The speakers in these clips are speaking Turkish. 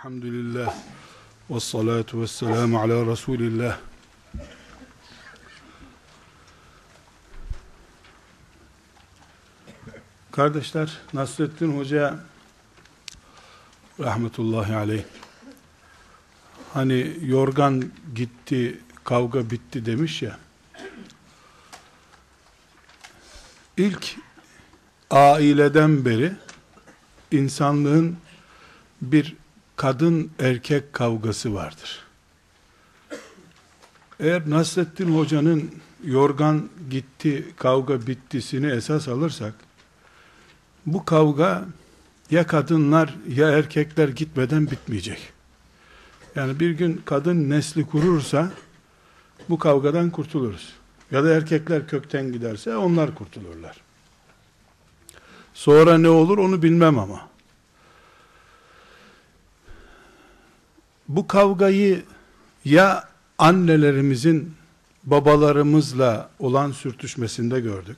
Elhamdülillah. Ve salatu ve selamu ala Resulillah. Kardeşler Nasrettin Hoca rahmetullahi aleyh hani yorgan gitti kavga bitti demiş ya. İlk aileden beri insanlığın bir kadın erkek kavgası vardır. Eğer Nasrettin Hoca'nın yorgan gitti, kavga bittisini esas alırsak, bu kavga ya kadınlar ya erkekler gitmeden bitmeyecek. Yani bir gün kadın nesli kurursa, bu kavgadan kurtuluruz. Ya da erkekler kökten giderse onlar kurtulurlar. Sonra ne olur onu bilmem ama. Bu kavgayı ya annelerimizin babalarımızla olan sürtüşmesinde gördük.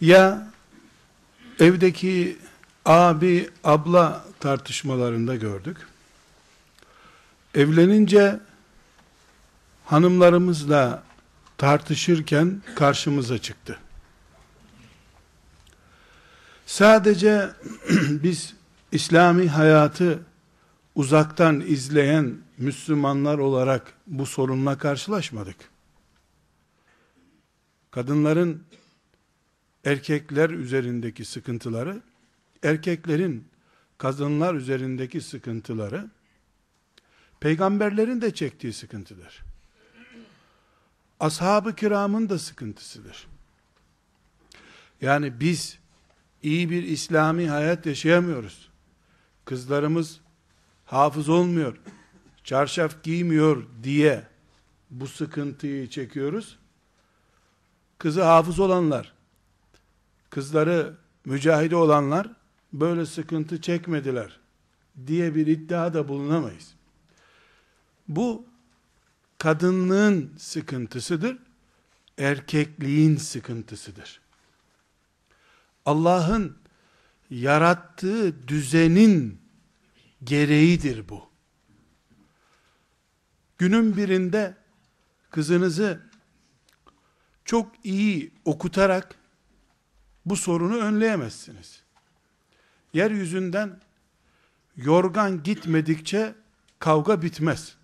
Ya evdeki abi abla tartışmalarında gördük. Evlenince hanımlarımızla tartışırken karşımıza çıktı. Sadece biz İslami hayatı uzaktan izleyen Müslümanlar olarak bu sorunla karşılaşmadık. Kadınların erkekler üzerindeki sıkıntıları, erkeklerin kadınlar üzerindeki sıkıntıları, peygamberlerin de çektiği sıkıntıdır. Ashab-ı kiramın da sıkıntısıdır. Yani biz iyi bir İslami hayat yaşayamıyoruz. Kızlarımız hafız olmuyor, çarşaf giymiyor diye bu sıkıntıyı çekiyoruz. Kızı hafız olanlar, kızları mücahide olanlar böyle sıkıntı çekmediler diye bir iddiada bulunamayız. Bu kadınlığın sıkıntısıdır, erkekliğin sıkıntısıdır. Allah'ın yarattığı düzenin gereğidir bu. Günün birinde kızınızı çok iyi okutarak bu sorunu önleyemezsiniz. Yeryüzünden yorgan gitmedikçe kavga bitmez.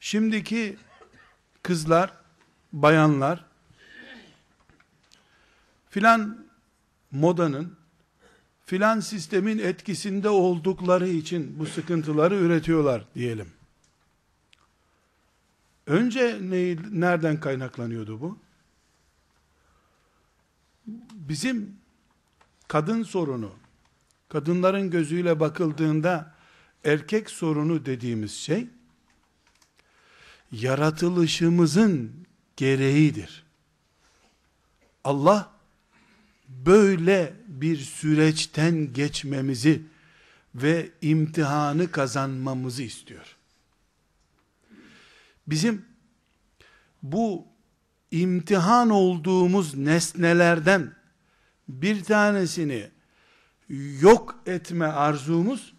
Şimdiki kızlar, bayanlar filan modanın filan sistemin etkisinde oldukları için bu sıkıntıları üretiyorlar diyelim. Önce ne, nereden kaynaklanıyordu bu? Bizim kadın sorunu, kadınların gözüyle bakıldığında erkek sorunu dediğimiz şey, yaratılışımızın gereğidir. Allah, böyle bir süreçten geçmemizi ve imtihanı kazanmamızı istiyor. Bizim bu imtihan olduğumuz nesnelerden bir tanesini yok etme arzumuz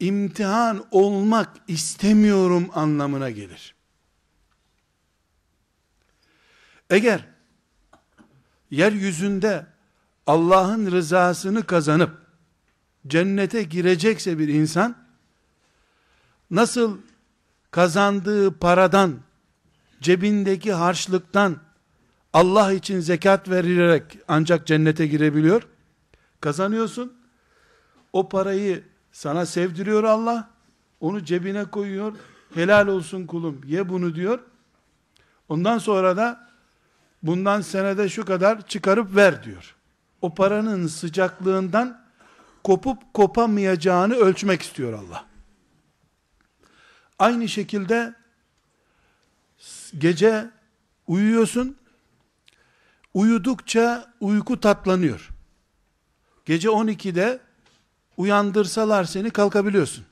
imtihan olmak istemiyorum anlamına gelir. Eğer yeryüzünde Allah'ın rızasını kazanıp cennete girecekse bir insan nasıl kazandığı paradan cebindeki harçlıktan Allah için zekat verilerek ancak cennete girebiliyor. Kazanıyorsun. O parayı sana sevdiriyor Allah. Onu cebine koyuyor. Helal olsun kulum ye bunu diyor. Ondan sonra da bundan senede şu kadar çıkarıp ver diyor. O paranın sıcaklığından kopup kopamayacağını ölçmek istiyor Allah. Aynı şekilde gece uyuyorsun, uyudukça uyku tatlanıyor. Gece 12'de uyandırsalar seni kalkabiliyorsun.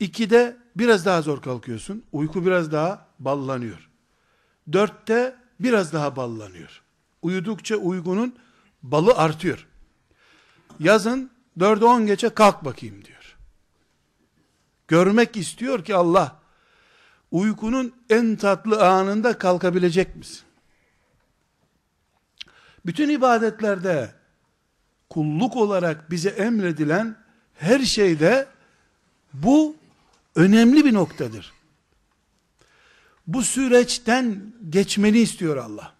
2'de biraz daha zor kalkıyorsun. Uyku biraz daha ballanıyor. 4'te biraz daha ballanıyor. Uyudukça uygunun balı artıyor. Yazın Dörde on geçe kalk bakayım diyor. Görmek istiyor ki Allah, uykunun en tatlı anında kalkabilecek misin? Bütün ibadetlerde, kulluk olarak bize emredilen her şeyde bu önemli bir noktadır. Bu süreçten geçmeni istiyor Allah.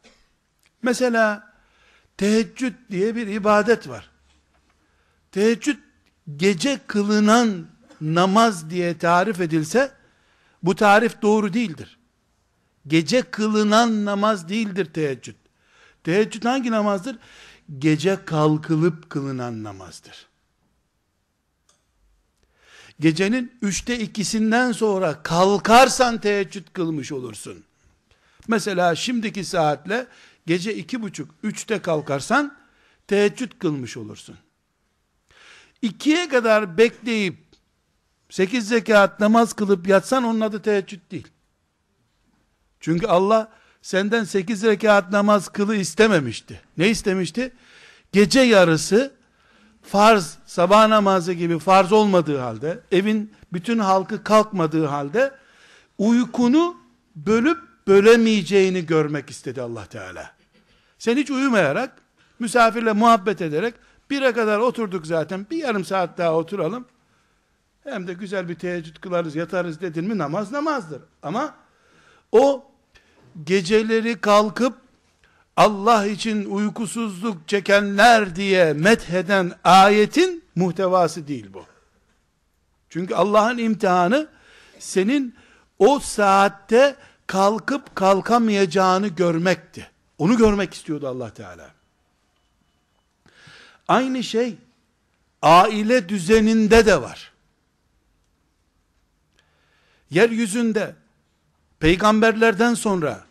Mesela teheccüd diye bir ibadet var. Teheccüd gece kılınan namaz diye tarif edilse bu tarif doğru değildir. Gece kılınan namaz değildir teheccüd. Teheccüd hangi namazdır? Gece kalkılıp kılınan namazdır. Gecenin üçte ikisinden sonra kalkarsan teheccüd kılmış olursun. Mesela şimdiki saatle gece iki buçuk, üçte kalkarsan teheccüd kılmış olursun. İkiye kadar bekleyip sekiz zekat namaz kılıp yatsan onun adı teheccüd değil. Çünkü Allah senden sekiz rekat namaz kılı istememişti. Ne istemişti? Gece yarısı farz, sabah namazı gibi farz olmadığı halde, evin bütün halkı kalkmadığı halde, uykunu bölüp bölemeyeceğini görmek istedi Allah Teala. Sen hiç uyumayarak, misafirle muhabbet ederek, bire kadar oturduk zaten, bir yarım saat daha oturalım, hem de güzel bir teheccüd kılarız, yatarız dedin mi namaz namazdır. Ama o geceleri kalkıp Allah için uykusuzluk çekenler diye metheden ayetin muhtevası değil bu. Çünkü Allah'ın imtihanı senin o saatte kalkıp kalkamayacağını görmekti. Onu görmek istiyordu Allah Teala. Aynı şey aile düzeninde de var. Yeryüzünde peygamberlerden sonra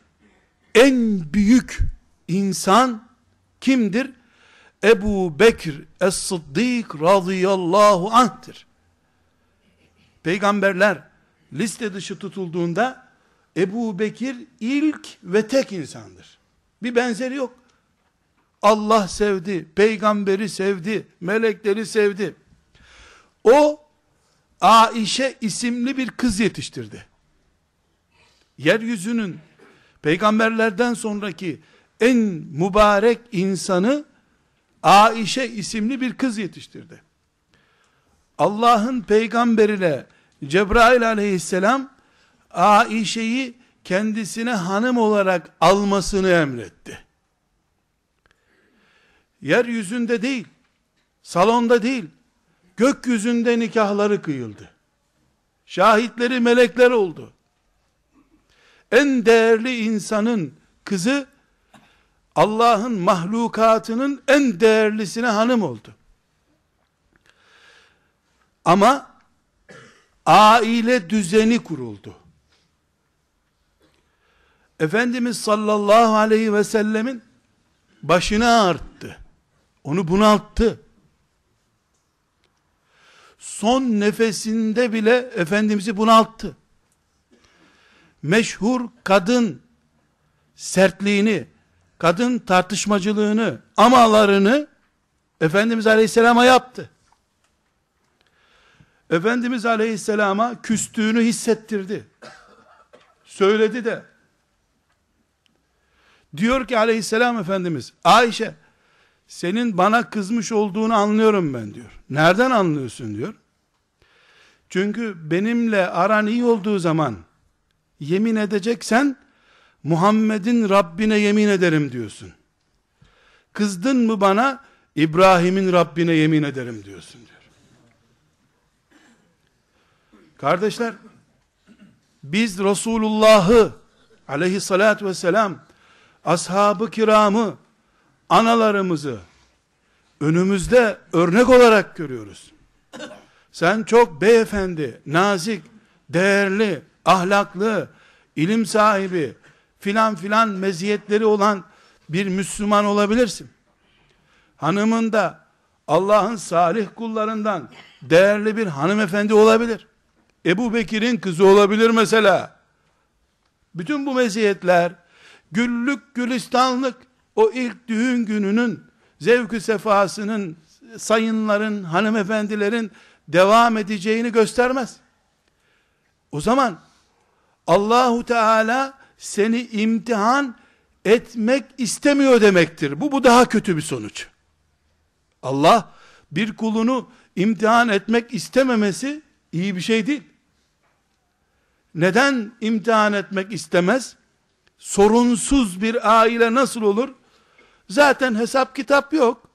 en büyük insan kimdir? Ebu Bekir Es-Sıddık radıyallahu anh'tir. Peygamberler liste dışı tutulduğunda Ebu Bekir ilk ve tek insandır. Bir benzeri yok. Allah sevdi, peygamberi sevdi, melekleri sevdi. O Aişe isimli bir kız yetiştirdi. Yeryüzünün peygamberlerden sonraki en mübarek insanı Aişe isimli bir kız yetiştirdi. Allah'ın peygamberine Cebrail aleyhisselam Aişe'yi kendisine hanım olarak almasını emretti. Yeryüzünde değil, salonda değil, gökyüzünde nikahları kıyıldı. Şahitleri melekler oldu. En değerli insanın kızı Allah'ın mahlukatının en değerlisine hanım oldu. Ama aile düzeni kuruldu. Efendimiz sallallahu aleyhi ve sellemin başını ağarttı. Onu bunalttı. Son nefesinde bile Efendimiz'i bunalttı. Meşhur kadın sertliğini, kadın tartışmacılığını, amalarını Efendimiz Aleyhisselam'a yaptı. Efendimiz Aleyhisselam'a küstüğünü hissettirdi. Söyledi de. Diyor ki Aleyhisselam Efendimiz, Ayşe, senin bana kızmış olduğunu anlıyorum ben diyor. Nereden anlıyorsun diyor. Çünkü benimle aran iyi olduğu zaman yemin edeceksen Muhammed'in Rabbine yemin ederim diyorsun. Kızdın mı bana İbrahim'in Rabbine yemin ederim diyorsun diyor. Kardeşler biz Resulullah'ı aleyhissalatü vesselam ashabı kiramı analarımızı önümüzde örnek olarak görüyoruz. Sen çok beyefendi, nazik, değerli, ahlaklı, ilim sahibi, filan filan meziyetleri olan bir Müslüman olabilirsin. Hanımın da Allah'ın salih kullarından değerli bir hanımefendi olabilir. Ebu Bekir'in kızı olabilir mesela. Bütün bu meziyetler, güllük gülistanlık, o ilk düğün gününün zevkü sefasının sayınların, hanımefendilerin devam edeceğini göstermez. O zaman Allahu Teala seni imtihan etmek istemiyor demektir. Bu bu daha kötü bir sonuç. Allah bir kulunu imtihan etmek istememesi iyi bir şey değil. Neden imtihan etmek istemez? Sorunsuz bir aile nasıl olur? Zaten hesap kitap yok.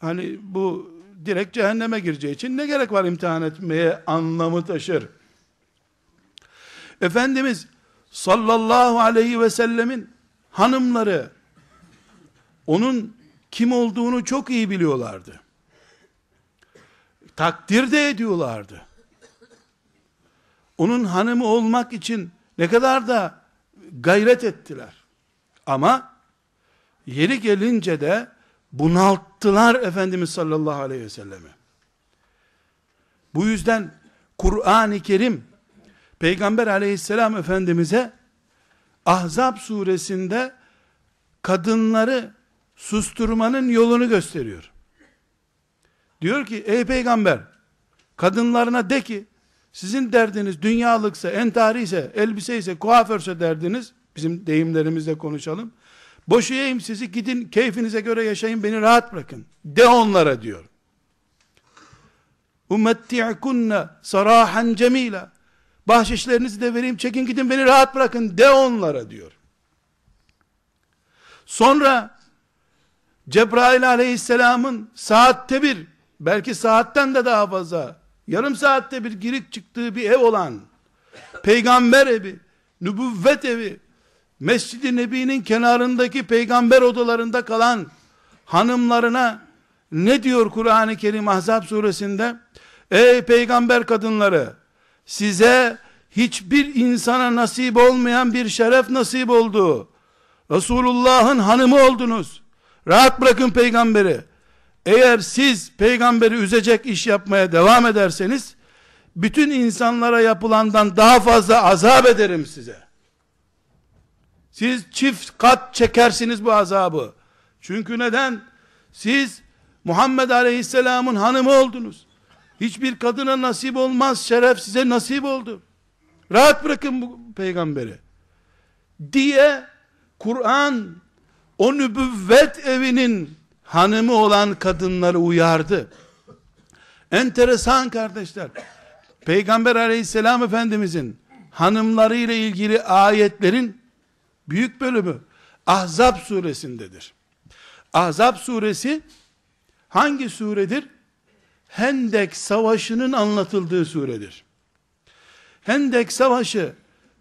Hani bu direkt cehenneme gireceği için ne gerek var imtihan etmeye anlamı taşır. Efendimiz sallallahu aleyhi ve sellemin hanımları onun kim olduğunu çok iyi biliyorlardı. Takdir de ediyorlardı. Onun hanımı olmak için ne kadar da gayret ettiler. Ama yeri gelince de bunalttılar Efendimiz sallallahu aleyhi ve sellemi. Bu yüzden Kur'an-ı Kerim Peygamber aleyhisselam Efendimiz'e Ahzab suresinde kadınları susturmanın yolunu gösteriyor. Diyor ki ey peygamber kadınlarına de ki sizin derdiniz dünyalıksa, entari ise, elbise ise, kuaförse derdiniz, bizim deyimlerimizle konuşalım. Boşayayım sizi, gidin keyfinize göre yaşayın, beni rahat bırakın. De onlara diyor. Umetti'kunne sarahan cemila. Bahşişlerinizi de vereyim, çekin gidin beni rahat bırakın de onlara diyor. Sonra Cebrail aleyhisselamın saatte bir, belki saatten de daha fazla, yarım saatte bir girip çıktığı bir ev olan, peygamber evi, nübüvvet evi, Mescid-i Nebi'nin kenarındaki peygamber odalarında kalan hanımlarına ne diyor Kur'an-ı Kerim Ahzab suresinde? Ey peygamber kadınları size hiçbir insana nasip olmayan bir şeref nasip oldu. Resulullah'ın hanımı oldunuz. Rahat bırakın peygamberi. Eğer siz peygamberi üzecek iş yapmaya devam ederseniz, bütün insanlara yapılandan daha fazla azap ederim size. Siz çift kat çekersiniz bu azabı. Çünkü neden? Siz Muhammed Aleyhisselam'ın hanımı oldunuz. Hiçbir kadına nasip olmaz, şeref size nasip oldu. Rahat bırakın bu peygamberi. Diye Kur'an o nübüvvet evinin hanımı olan kadınları uyardı. Enteresan kardeşler. Peygamber aleyhisselam efendimizin hanımları ile ilgili ayetlerin büyük bölümü Ahzab suresindedir. Ahzab suresi hangi suredir? Hendek savaşının anlatıldığı suredir. Hendek savaşı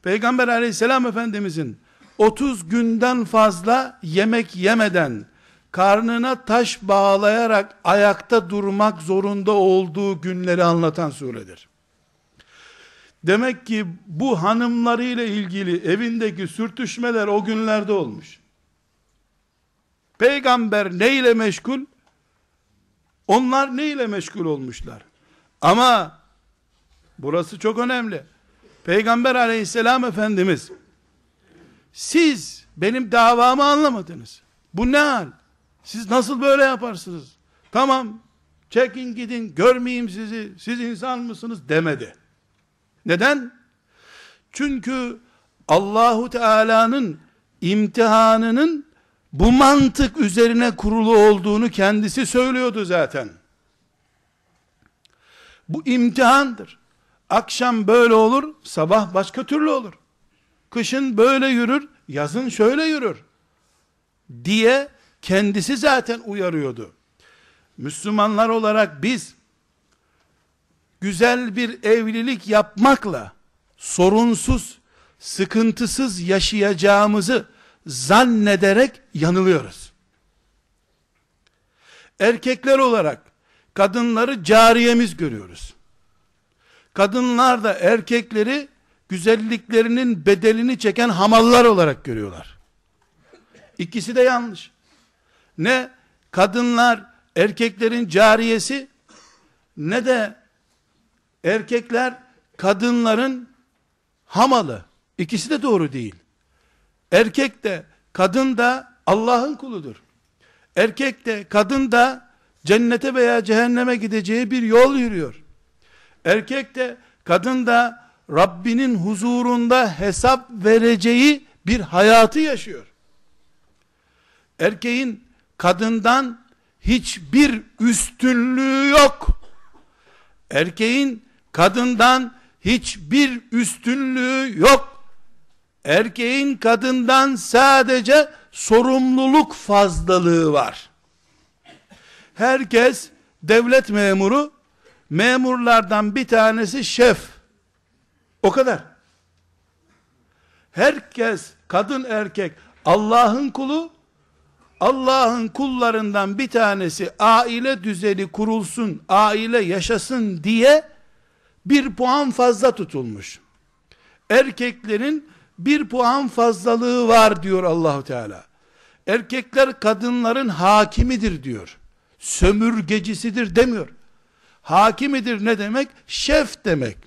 Peygamber aleyhisselam efendimizin 30 günden fazla yemek yemeden karnına taş bağlayarak ayakta durmak zorunda olduğu günleri anlatan suredir. Demek ki bu hanımlarıyla ilgili evindeki sürtüşmeler o günlerde olmuş. Peygamber neyle meşgul? Onlar neyle meşgul olmuşlar? Ama burası çok önemli. Peygamber aleyhisselam efendimiz siz benim davamı anlamadınız. Bu ne hal? Siz nasıl böyle yaparsınız? Tamam çekin gidin görmeyeyim sizi siz insan mısınız demedi. Neden? Çünkü Allahu Teala'nın imtihanının bu mantık üzerine kurulu olduğunu kendisi söylüyordu zaten. Bu imtihandır. Akşam böyle olur, sabah başka türlü olur. Kışın böyle yürür, yazın şöyle yürür. Diye kendisi zaten uyarıyordu. Müslümanlar olarak biz güzel bir evlilik yapmakla sorunsuz, sıkıntısız yaşayacağımızı zannederek yanılıyoruz. Erkekler olarak kadınları cariyemiz görüyoruz. Kadınlar da erkekleri güzelliklerinin bedelini çeken hamallar olarak görüyorlar. İkisi de yanlış. Ne kadınlar erkeklerin cariyesi ne de erkekler kadınların hamalı. İkisi de doğru değil. Erkek de kadın da Allah'ın kuludur. Erkek de kadın da cennete veya cehenneme gideceği bir yol yürüyor. Erkek de kadın da Rabbinin huzurunda hesap vereceği bir hayatı yaşıyor. Erkeğin kadından hiçbir üstünlüğü yok. Erkeğin kadından hiçbir üstünlüğü yok. Erkeğin kadından sadece sorumluluk fazlalığı var. Herkes devlet memuru, memurlardan bir tanesi şef. O kadar. Herkes kadın erkek Allah'ın kulu, Allah'ın kullarından bir tanesi aile düzeni kurulsun, aile yaşasın diye bir puan fazla tutulmuş. Erkeklerin bir puan fazlalığı var diyor Allahu Teala. Erkekler kadınların hakimidir diyor. Sömürgecisidir demiyor. Hakimidir ne demek? Şef demek.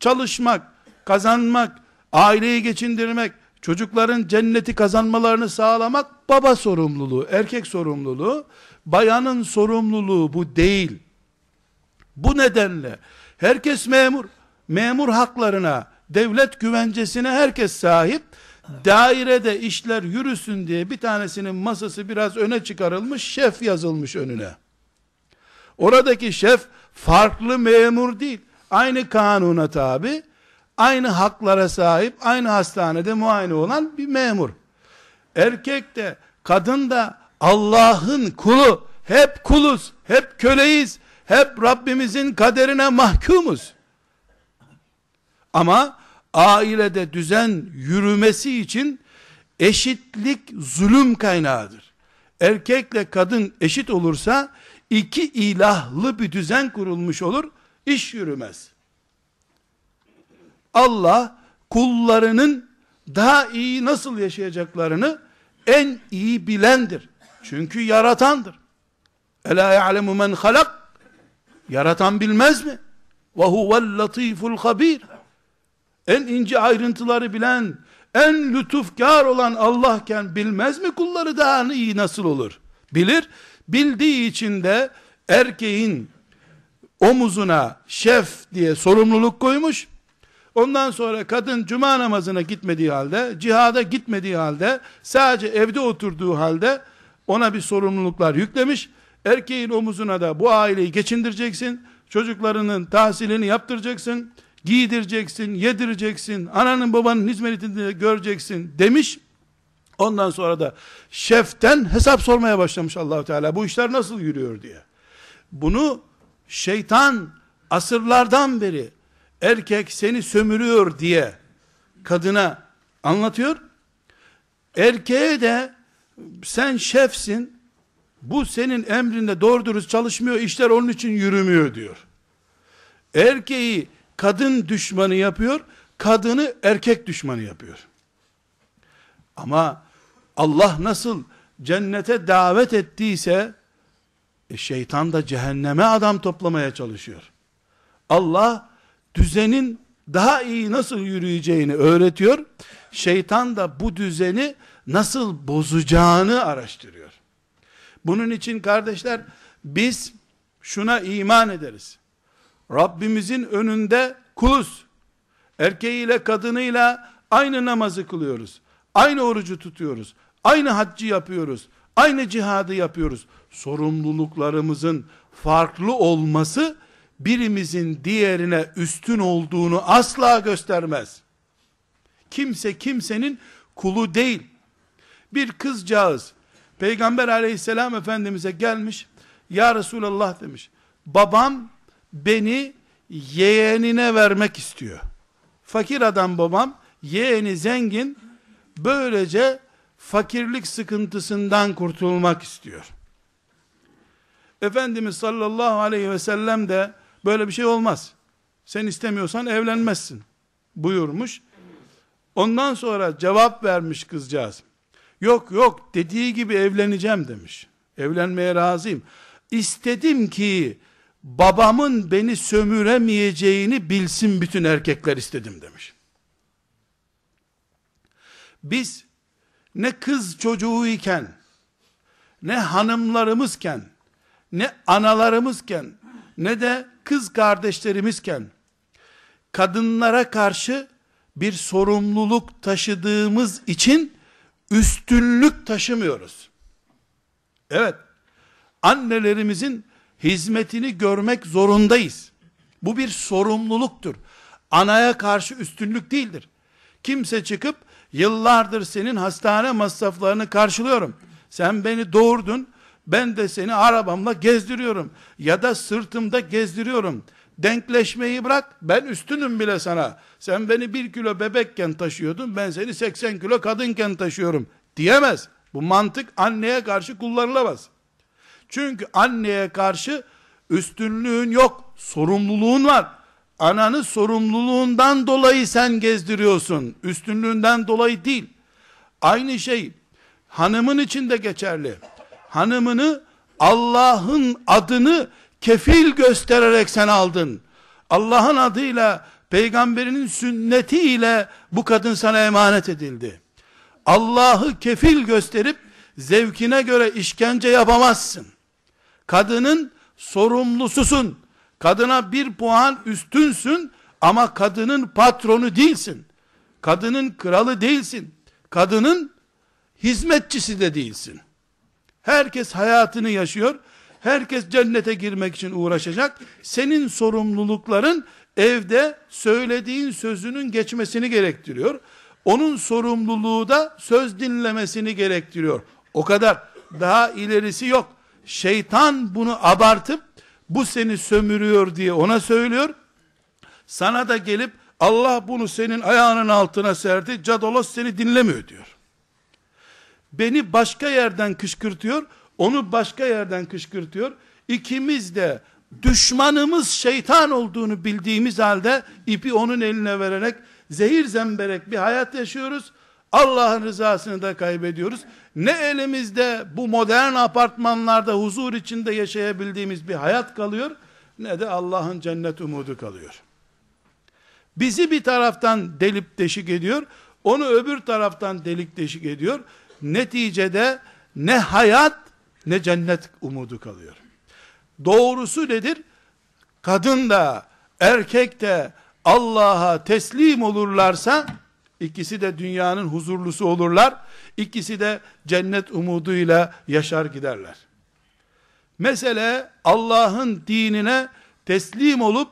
Çalışmak, kazanmak, aileyi geçindirmek, çocukların cenneti kazanmalarını sağlamak baba sorumluluğu, erkek sorumluluğu, bayanın sorumluluğu bu değil. Bu nedenle herkes memur, memur haklarına, devlet güvencesine herkes sahip, dairede işler yürüsün diye bir tanesinin masası biraz öne çıkarılmış, şef yazılmış önüne. Oradaki şef farklı memur değil, aynı kanuna tabi, aynı haklara sahip, aynı hastanede muayene olan bir memur. Erkek de, kadın da Allah'ın kulu, hep kuluz, hep köleyiz, hep Rabbimizin kaderine mahkumuz. Ama ailede düzen yürümesi için eşitlik zulüm kaynağıdır. Erkekle kadın eşit olursa iki ilahlı bir düzen kurulmuş olur, iş yürümez. Allah kullarının daha iyi nasıl yaşayacaklarını en iyi bilendir. Çünkü yaratandır. Ela ya'lemu men halak Yaratan bilmez mi? Ve huvel latiful habir. En ince ayrıntıları bilen, en lütufkar olan Allahken bilmez mi kulları daha iyi nasıl olur? Bilir. Bildiği için de erkeğin omuzuna şef diye sorumluluk koymuş. Ondan sonra kadın cuma namazına gitmediği halde, cihada gitmediği halde, sadece evde oturduğu halde ona bir sorumluluklar yüklemiş. Erkeğin omuzuna da bu aileyi geçindireceksin. Çocuklarının tahsilini yaptıracaksın. Giydireceksin, yedireceksin. Ananın babanın hizmetini göreceksin demiş. Ondan sonra da şeften hesap sormaya başlamış Allahu Teala. Bu işler nasıl yürüyor diye. Bunu şeytan asırlardan beri erkek seni sömürüyor diye kadına anlatıyor. Erkeğe de sen şefsin, bu senin emrinde doğru dürüst çalışmıyor, işler onun için yürümüyor diyor. Erkeği kadın düşmanı yapıyor, kadını erkek düşmanı yapıyor. Ama Allah nasıl cennete davet ettiyse, e şeytan da cehenneme adam toplamaya çalışıyor. Allah düzenin daha iyi nasıl yürüyeceğini öğretiyor. Şeytan da bu düzeni nasıl bozacağını araştırıyor. Bunun için kardeşler biz şuna iman ederiz. Rabbimizin önünde kuluz. Erkeğiyle kadınıyla aynı namazı kılıyoruz. Aynı orucu tutuyoruz. Aynı haccı yapıyoruz. Aynı cihadı yapıyoruz. Sorumluluklarımızın farklı olması birimizin diğerine üstün olduğunu asla göstermez. Kimse kimsenin kulu değil. Bir kızcağız Peygamber aleyhisselam efendimize gelmiş. Ya Resulallah demiş. Babam beni yeğenine vermek istiyor. Fakir adam babam, yeğeni zengin, böylece fakirlik sıkıntısından kurtulmak istiyor. Efendimiz sallallahu aleyhi ve sellem de böyle bir şey olmaz. Sen istemiyorsan evlenmezsin buyurmuş. Ondan sonra cevap vermiş kızcağız. Yok yok dediği gibi evleneceğim demiş. Evlenmeye razıyım. İstedim ki babamın beni sömüremeyeceğini bilsin bütün erkekler istedim demiş. Biz ne kız çocuğu iken ne hanımlarımızken ne analarımızken ne de kız kardeşlerimizken kadınlara karşı bir sorumluluk taşıdığımız için üstünlük taşımıyoruz. Evet, annelerimizin hizmetini görmek zorundayız. Bu bir sorumluluktur. Anaya karşı üstünlük değildir. Kimse çıkıp yıllardır senin hastane masraflarını karşılıyorum. Sen beni doğurdun, ben de seni arabamla gezdiriyorum. Ya da sırtımda gezdiriyorum. Denkleşmeyi bırak, ben üstünüm bile sana. Sen beni bir kilo bebekken taşıyordun, ben seni 80 kilo kadınken taşıyorum. Diyemez. Bu mantık anneye karşı kullanılamaz. Çünkü anneye karşı üstünlüğün yok, sorumluluğun var. Ananı sorumluluğundan dolayı sen gezdiriyorsun. Üstünlüğünden dolayı değil. Aynı şey hanımın için de geçerli. Hanımını Allah'ın adını kefil göstererek sen aldın. Allah'ın adıyla peygamberinin sünnetiyle bu kadın sana emanet edildi. Allah'ı kefil gösterip zevkine göre işkence yapamazsın. Kadının sorumlususun. Kadına bir puan üstünsün ama kadının patronu değilsin. Kadının kralı değilsin. Kadının hizmetçisi de değilsin. Herkes hayatını yaşıyor. Herkes cennete girmek için uğraşacak. Senin sorumlulukların evde söylediğin sözünün geçmesini gerektiriyor. Onun sorumluluğu da söz dinlemesini gerektiriyor. O kadar. Daha ilerisi yok. Şeytan bunu abartıp bu seni sömürüyor diye ona söylüyor. Sana da gelip Allah bunu senin ayağının altına serdi. Cadolos seni dinlemiyor diyor. Beni başka yerden kışkırtıyor. Onu başka yerden kışkırtıyor. İkimiz de düşmanımız şeytan olduğunu bildiğimiz halde ipi onun eline vererek zehir zemberek bir hayat yaşıyoruz. Allah'ın rızasını da kaybediyoruz. Ne elimizde bu modern apartmanlarda huzur içinde yaşayabildiğimiz bir hayat kalıyor ne de Allah'ın cennet umudu kalıyor. Bizi bir taraftan delip deşik ediyor, onu öbür taraftan delik deşik ediyor. Neticede ne hayat ne cennet umudu kalıyor. Doğrusu nedir? Kadın da erkek de Allah'a teslim olurlarsa ikisi de dünyanın huzurlusu olurlar. İkisi de cennet umuduyla yaşar giderler. Mesele Allah'ın dinine teslim olup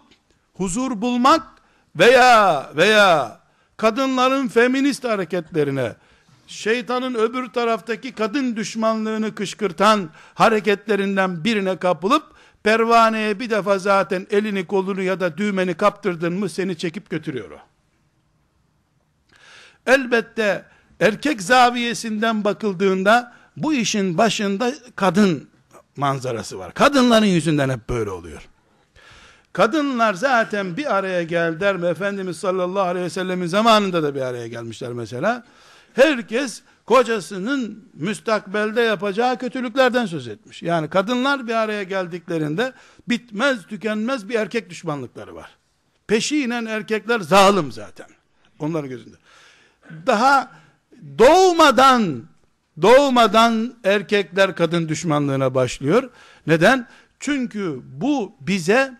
huzur bulmak veya veya kadınların feminist hareketlerine şeytanın öbür taraftaki kadın düşmanlığını kışkırtan hareketlerinden birine kapılıp pervaneye bir defa zaten elini kolunu ya da düğmeni kaptırdın mı seni çekip götürüyor o. Elbette erkek zaviyesinden bakıldığında bu işin başında kadın manzarası var. Kadınların yüzünden hep böyle oluyor. Kadınlar zaten bir araya geldiler mi Efendimiz sallallahu aleyhi ve sellemin zamanında da bir araya gelmişler mesela. Herkes kocasının müstakbelde yapacağı kötülüklerden söz etmiş. Yani kadınlar bir araya geldiklerinde bitmez tükenmez bir erkek düşmanlıkları var. Peşinen erkekler zalim zaten. Onların gözünde. Daha doğmadan doğmadan erkekler kadın düşmanlığına başlıyor. Neden? Çünkü bu bize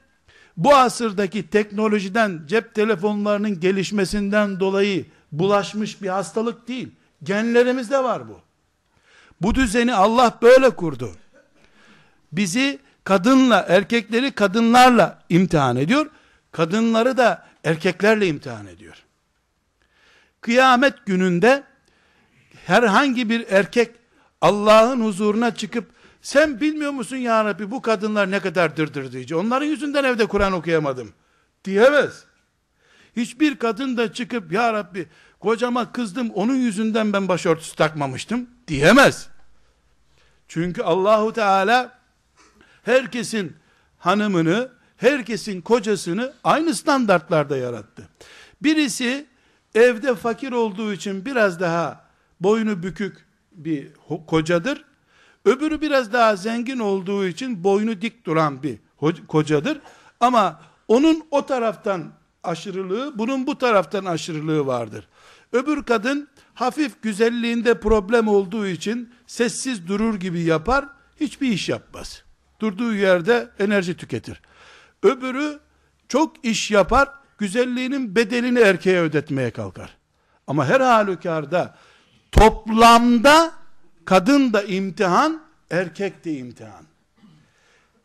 bu asırdaki teknolojiden cep telefonlarının gelişmesinden dolayı bulaşmış bir hastalık değil. Genlerimizde var bu. Bu düzeni Allah böyle kurdu. Bizi kadınla, erkekleri kadınlarla imtihan ediyor. Kadınları da erkeklerle imtihan ediyor. Kıyamet gününde herhangi bir erkek Allah'ın huzuruna çıkıp sen bilmiyor musun ya Rabbi bu kadınlar ne kadar dırdırdırıcı. Onların yüzünden evde Kur'an okuyamadım. Diyemez. Hiçbir kadın da çıkıp ya Rabbi kocama kızdım onun yüzünden ben başörtüsü takmamıştım diyemez. Çünkü Allahu Teala herkesin hanımını, herkesin kocasını aynı standartlarda yarattı. Birisi evde fakir olduğu için biraz daha boynu bükük bir kocadır. Öbürü biraz daha zengin olduğu için boynu dik duran bir kocadır. Ama onun o taraftan aşırılığı, bunun bu taraftan aşırılığı vardır. Öbür kadın hafif güzelliğinde problem olduğu için sessiz durur gibi yapar, hiçbir iş yapmaz. Durduğu yerde enerji tüketir. Öbürü çok iş yapar, güzelliğinin bedelini erkeğe ödetmeye kalkar. Ama her halükarda toplamda kadın da imtihan, erkek de imtihan.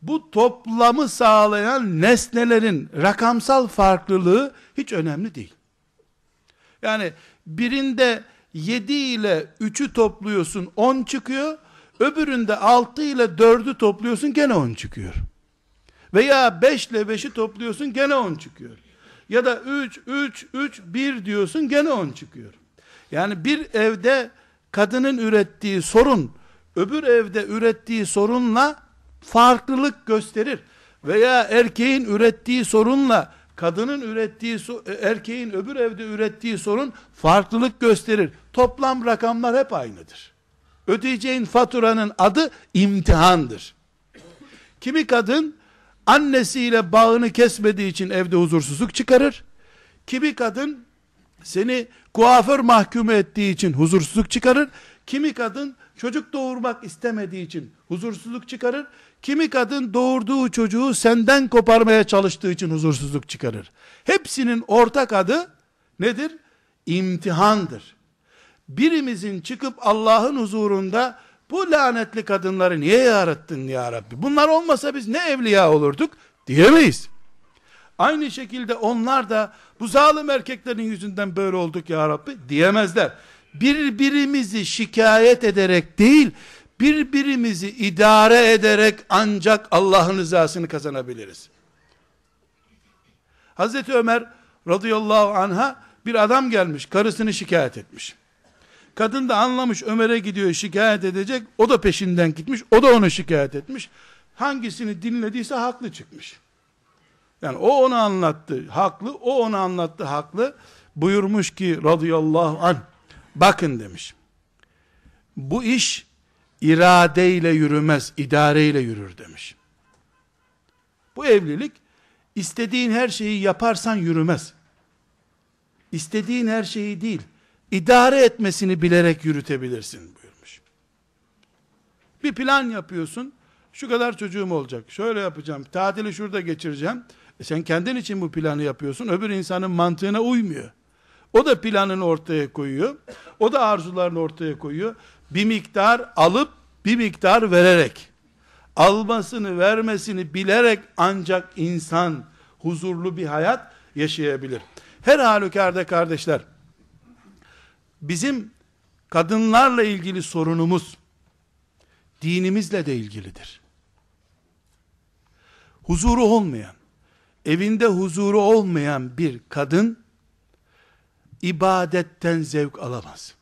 Bu toplamı sağlayan nesnelerin rakamsal farklılığı hiç önemli değil. Yani birinde 7 ile 3'ü topluyorsun 10 çıkıyor. Öbüründe 6 ile 4'ü topluyorsun gene 10 çıkıyor. Veya 5 ile 5'i topluyorsun gene 10 çıkıyor. Ya da 3, 3, 3, 1 diyorsun gene 10 çıkıyor. Yani bir evde kadının ürettiği sorun öbür evde ürettiği sorunla farklılık gösterir. Veya erkeğin ürettiği sorunla kadının ürettiği e, erkeğin öbür evde ürettiği sorun farklılık gösterir. Toplam rakamlar hep aynıdır. Ödeyeceğin faturanın adı imtihandır. Kimi kadın annesiyle bağını kesmediği için evde huzursuzluk çıkarır. Kimi kadın seni kuaför mahkumu ettiği için huzursuzluk çıkarır. Kimi kadın çocuk doğurmak istemediği için huzursuzluk çıkarır. Kimi kadın doğurduğu çocuğu senden koparmaya çalıştığı için huzursuzluk çıkarır. Hepsinin ortak adı nedir? İmtihandır. Birimizin çıkıp Allah'ın huzurunda bu lanetli kadınları niye yarattın ya Rabbi? Bunlar olmasa biz ne evliya olurduk? Diyemeyiz. Aynı şekilde onlar da bu zalim erkeklerin yüzünden böyle olduk ya Rabbi diyemezler. Birbirimizi şikayet ederek değil, birbirimizi idare ederek ancak Allah'ın rızasını kazanabiliriz. Hazreti Ömer radıyallahu anha bir adam gelmiş, karısını şikayet etmiş. Kadın da anlamış Ömer'e gidiyor şikayet edecek. O da peşinden gitmiş. O da onu şikayet etmiş. Hangisini dinlediyse haklı çıkmış. Yani o onu anlattı haklı. O onu anlattı haklı. Buyurmuş ki radıyallahu an bakın demiş. Bu iş iradeyle yürümez, idareyle yürür demiş. Bu evlilik istediğin her şeyi yaparsan yürümez. İstediğin her şeyi değil, idare etmesini bilerek yürütebilirsin buyurmuş. Bir plan yapıyorsun. Şu kadar çocuğum olacak. Şöyle yapacağım. Tatili şurada geçireceğim. E sen kendin için bu planı yapıyorsun. Öbür insanın mantığına uymuyor. O da planını ortaya koyuyor. O da arzularını ortaya koyuyor. Bir miktar alıp bir miktar vererek almasını vermesini bilerek ancak insan huzurlu bir hayat yaşayabilir. Her halükarda kardeşler bizim kadınlarla ilgili sorunumuz dinimizle de ilgilidir. Huzuru olmayan, evinde huzuru olmayan bir kadın ibadetten zevk alamaz.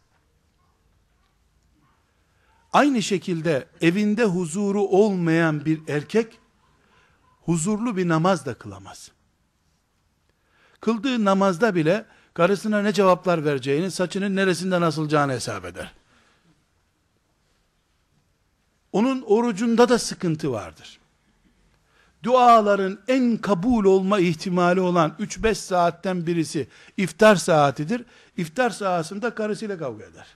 Aynı şekilde evinde huzuru olmayan bir erkek huzurlu bir namaz da kılamaz. Kıldığı namazda bile karısına ne cevaplar vereceğini, saçının neresinden asılacağını hesap eder. Onun orucunda da sıkıntı vardır. Duaların en kabul olma ihtimali olan 3-5 saatten birisi iftar saatidir. İftar sahasında karısıyla kavga eder.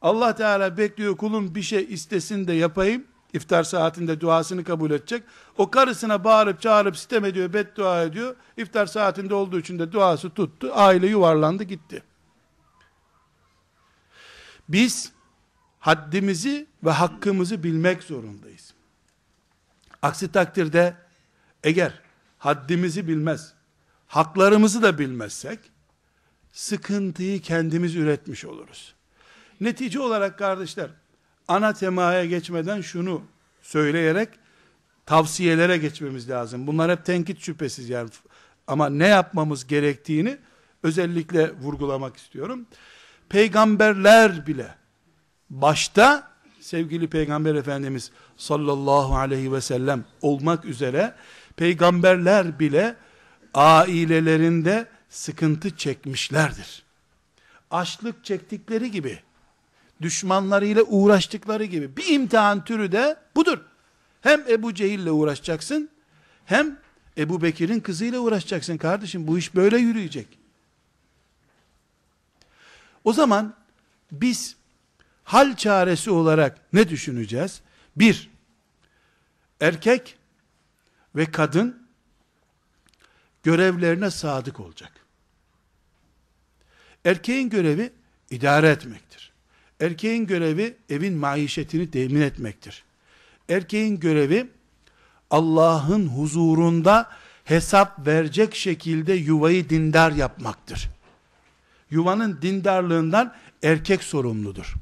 Allah Teala bekliyor kulum bir şey istesin de yapayım. İftar saatinde duasını kabul edecek. O karısına bağırıp çağırıp sitem ediyor, beddua ediyor. İftar saatinde olduğu için de duası tuttu. Aile yuvarlandı gitti. Biz haddimizi ve hakkımızı bilmek zorundayız. Aksi takdirde eğer haddimizi bilmez, haklarımızı da bilmezsek sıkıntıyı kendimiz üretmiş oluruz. Netice olarak kardeşler ana temaya geçmeden şunu söyleyerek tavsiyelere geçmemiz lazım. Bunlar hep tenkit şüphesiz yani. Ama ne yapmamız gerektiğini özellikle vurgulamak istiyorum. Peygamberler bile başta sevgili Peygamber Efendimiz sallallahu aleyhi ve sellem olmak üzere peygamberler bile ailelerinde sıkıntı çekmişlerdir. Açlık çektikleri gibi düşmanlarıyla uğraştıkları gibi bir imtihan türü de budur. Hem Ebu Cehil'le uğraşacaksın, hem Ebu Bekir'in kızıyla uğraşacaksın kardeşim. Bu iş böyle yürüyecek. O zaman biz hal çaresi olarak ne düşüneceğiz? Bir, Erkek ve kadın görevlerine sadık olacak. Erkeğin görevi idare etmektir. Erkeğin görevi evin maişetini temin etmektir. Erkeğin görevi Allah'ın huzurunda hesap verecek şekilde yuvayı dindar yapmaktır. Yuvanın dindarlığından erkek sorumludur.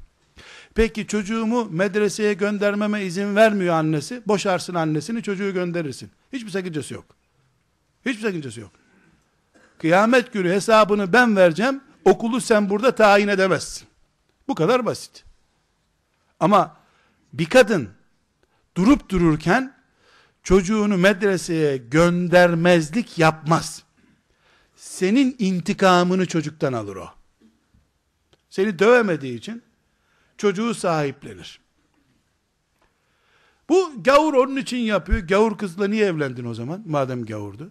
Peki çocuğumu medreseye göndermeme izin vermiyor annesi. Boşarsın annesini çocuğu gönderirsin. Hiçbir sakıncası yok. Hiçbir sakıncası yok. Kıyamet günü hesabını ben vereceğim. Okulu sen burada tayin edemezsin. Bu kadar basit. Ama bir kadın durup dururken çocuğunu medreseye göndermezlik yapmaz. Senin intikamını çocuktan alır o. Seni dövemediği için çocuğu sahiplenir. Bu gavur onun için yapıyor. Gavur kızla niye evlendin o zaman? Madem gavurdu.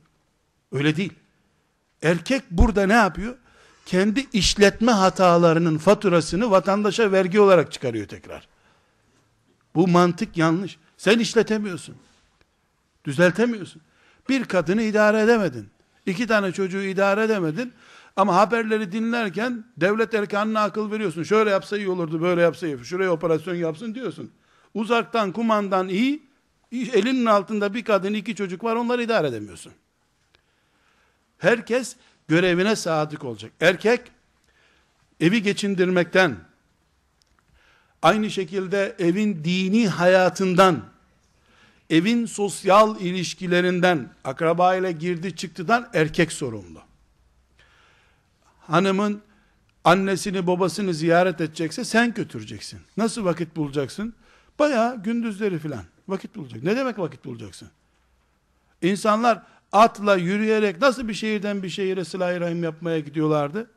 Öyle değil. Erkek burada ne yapıyor? Kendi işletme hatalarının faturasını vatandaşa vergi olarak çıkarıyor tekrar. Bu mantık yanlış. Sen işletemiyorsun. Düzeltemiyorsun. Bir kadını idare edemedin. İki tane çocuğu idare edemedin. Ama haberleri dinlerken devlet erkanına akıl veriyorsun. Şöyle yapsa iyi olurdu, böyle yapsa iyi. Şuraya operasyon yapsın diyorsun. Uzaktan kumandan iyi, elinin altında bir kadın, iki çocuk var, onları idare edemiyorsun. Herkes görevine sadık olacak. Erkek, evi geçindirmekten, aynı şekilde evin dini hayatından, evin sosyal ilişkilerinden, akraba ile girdi çıktıdan erkek sorumlu. Hanımın annesini babasını ziyaret edecekse sen götüreceksin. Nasıl vakit bulacaksın? Baya gündüzleri filan vakit bulacak. Ne demek vakit bulacaksın? İnsanlar atla yürüyerek nasıl bir şehirden bir şehire sıla rahim yapmaya gidiyorlardı?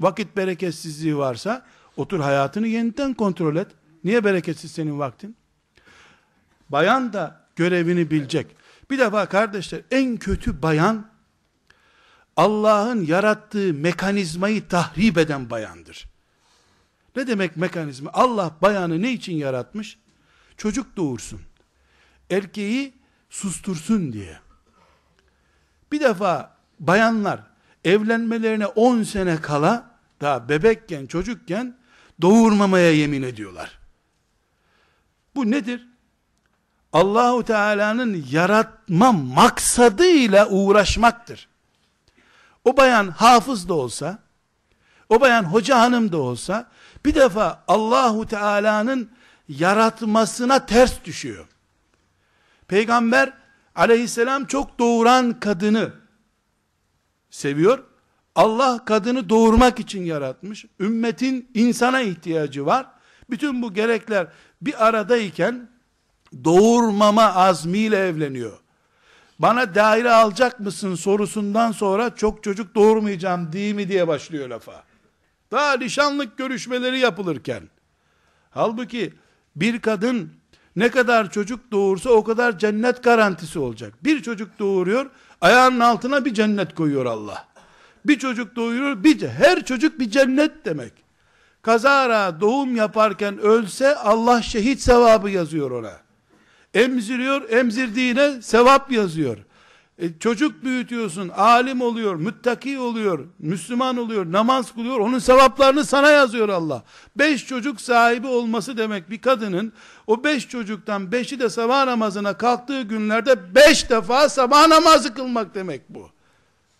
Vakit bereketsizliği varsa otur hayatını yeniden kontrol et. Niye bereketsiz senin vaktin? Bayan da görevini bilecek. Bir defa kardeşler en kötü bayan Allah'ın yarattığı mekanizmayı tahrip eden bayandır. Ne demek mekanizma? Allah bayanı ne için yaratmış? Çocuk doğursun. Erkeği sustursun diye. Bir defa bayanlar evlenmelerine 10 sene kala daha bebekken çocukken doğurmamaya yemin ediyorlar. Bu nedir? Allahu Teala'nın yaratma maksadıyla uğraşmaktır. O bayan hafız da olsa, o bayan hoca hanım da olsa, bir defa Allahu Teala'nın yaratmasına ters düşüyor. Peygamber aleyhisselam çok doğuran kadını seviyor. Allah kadını doğurmak için yaratmış. Ümmetin insana ihtiyacı var. Bütün bu gerekler bir aradayken doğurmama azmiyle evleniyor. Bana daire alacak mısın sorusundan sonra çok çocuk doğurmayacağım değil mi diye başlıyor lafa. Daha nişanlık görüşmeleri yapılırken. Halbuki bir kadın ne kadar çocuk doğursa o kadar cennet garantisi olacak. Bir çocuk doğuruyor, ayağının altına bir cennet koyuyor Allah. Bir çocuk doğuruyor, bir, her çocuk bir cennet demek. Kazara doğum yaparken ölse Allah şehit sevabı yazıyor ona. Emziriyor, emzirdiğine sevap yazıyor. E, çocuk büyütüyorsun, alim oluyor, müttaki oluyor, Müslüman oluyor, namaz kılıyor, onun sevaplarını sana yazıyor Allah. Beş çocuk sahibi olması demek bir kadının, o beş çocuktan beşi de sabah namazına kalktığı günlerde beş defa sabah namazı kılmak demek bu.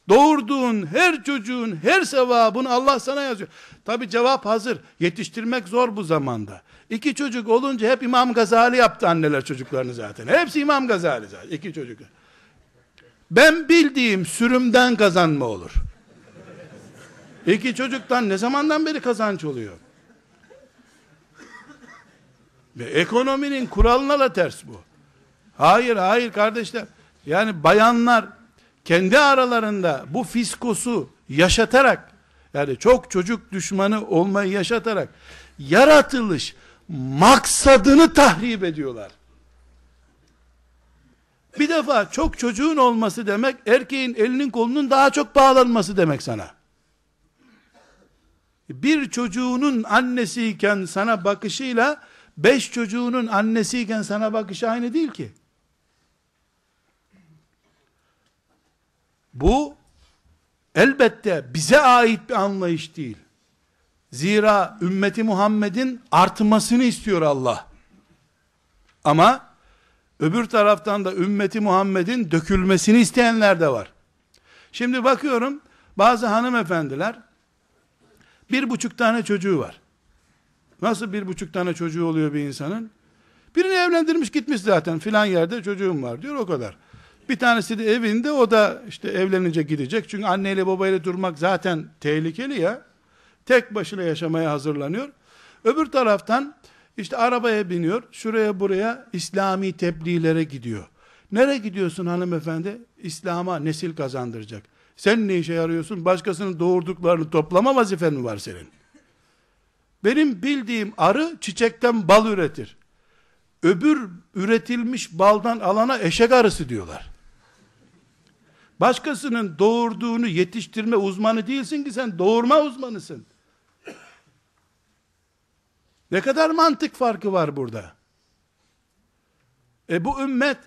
Doğurduğun her çocuğun her sevabını Allah sana yazıyor. Tabi cevap hazır. Yetiştirmek zor bu zamanda. İki çocuk olunca hep İmam Gazali yaptı anneler çocuklarını zaten. Hepsi İmam Gazali zaten. İki çocuk. Ben bildiğim sürümden kazanma olur. İki çocuktan ne zamandan beri kazanç oluyor? Ve ekonominin kuralına da ters bu. Hayır hayır kardeşler. Yani bayanlar kendi aralarında bu fiskosu yaşatarak yani çok çocuk düşmanı olmayı yaşatarak yaratılış maksadını tahrip ediyorlar. Bir defa çok çocuğun olması demek erkeğin elinin kolunun daha çok bağlanması demek sana. Bir çocuğunun annesiyken sana bakışıyla beş çocuğunun annesiyken sana bakışı aynı değil ki. Bu elbette bize ait bir anlayış değil. Zira ümmeti Muhammed'in artmasını istiyor Allah. Ama öbür taraftan da ümmeti Muhammed'in dökülmesini isteyenler de var. Şimdi bakıyorum bazı hanımefendiler bir buçuk tane çocuğu var. Nasıl bir buçuk tane çocuğu oluyor bir insanın? Birini evlendirmiş gitmiş zaten filan yerde çocuğum var diyor o kadar. Bir tanesi de evinde o da işte evlenince gidecek. Çünkü anneyle babayla durmak zaten tehlikeli ya. Tek başına yaşamaya hazırlanıyor. Öbür taraftan işte arabaya biniyor. Şuraya buraya İslami tebliğlere gidiyor. Nereye gidiyorsun hanımefendi? İslam'a nesil kazandıracak. Sen ne işe yarıyorsun? Başkasının doğurduklarını toplama vazifen mi var senin? Benim bildiğim arı çiçekten bal üretir. Öbür üretilmiş baldan alana eşek arısı diyorlar. Başkasının doğurduğunu yetiştirme uzmanı değilsin ki sen doğurma uzmanısın. Ne kadar mantık farkı var burada. E bu ümmet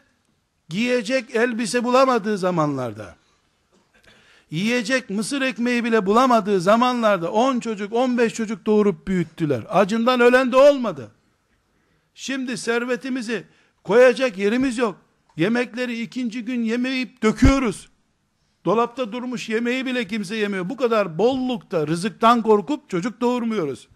giyecek elbise bulamadığı zamanlarda yiyecek mısır ekmeği bile bulamadığı zamanlarda 10 çocuk 15 çocuk doğurup büyüttüler. Acından ölen de olmadı. Şimdi servetimizi koyacak yerimiz yok. Yemekleri ikinci gün yemeyip döküyoruz. Dolapta durmuş yemeği bile kimse yemiyor. Bu kadar bollukta rızıktan korkup çocuk doğurmuyoruz.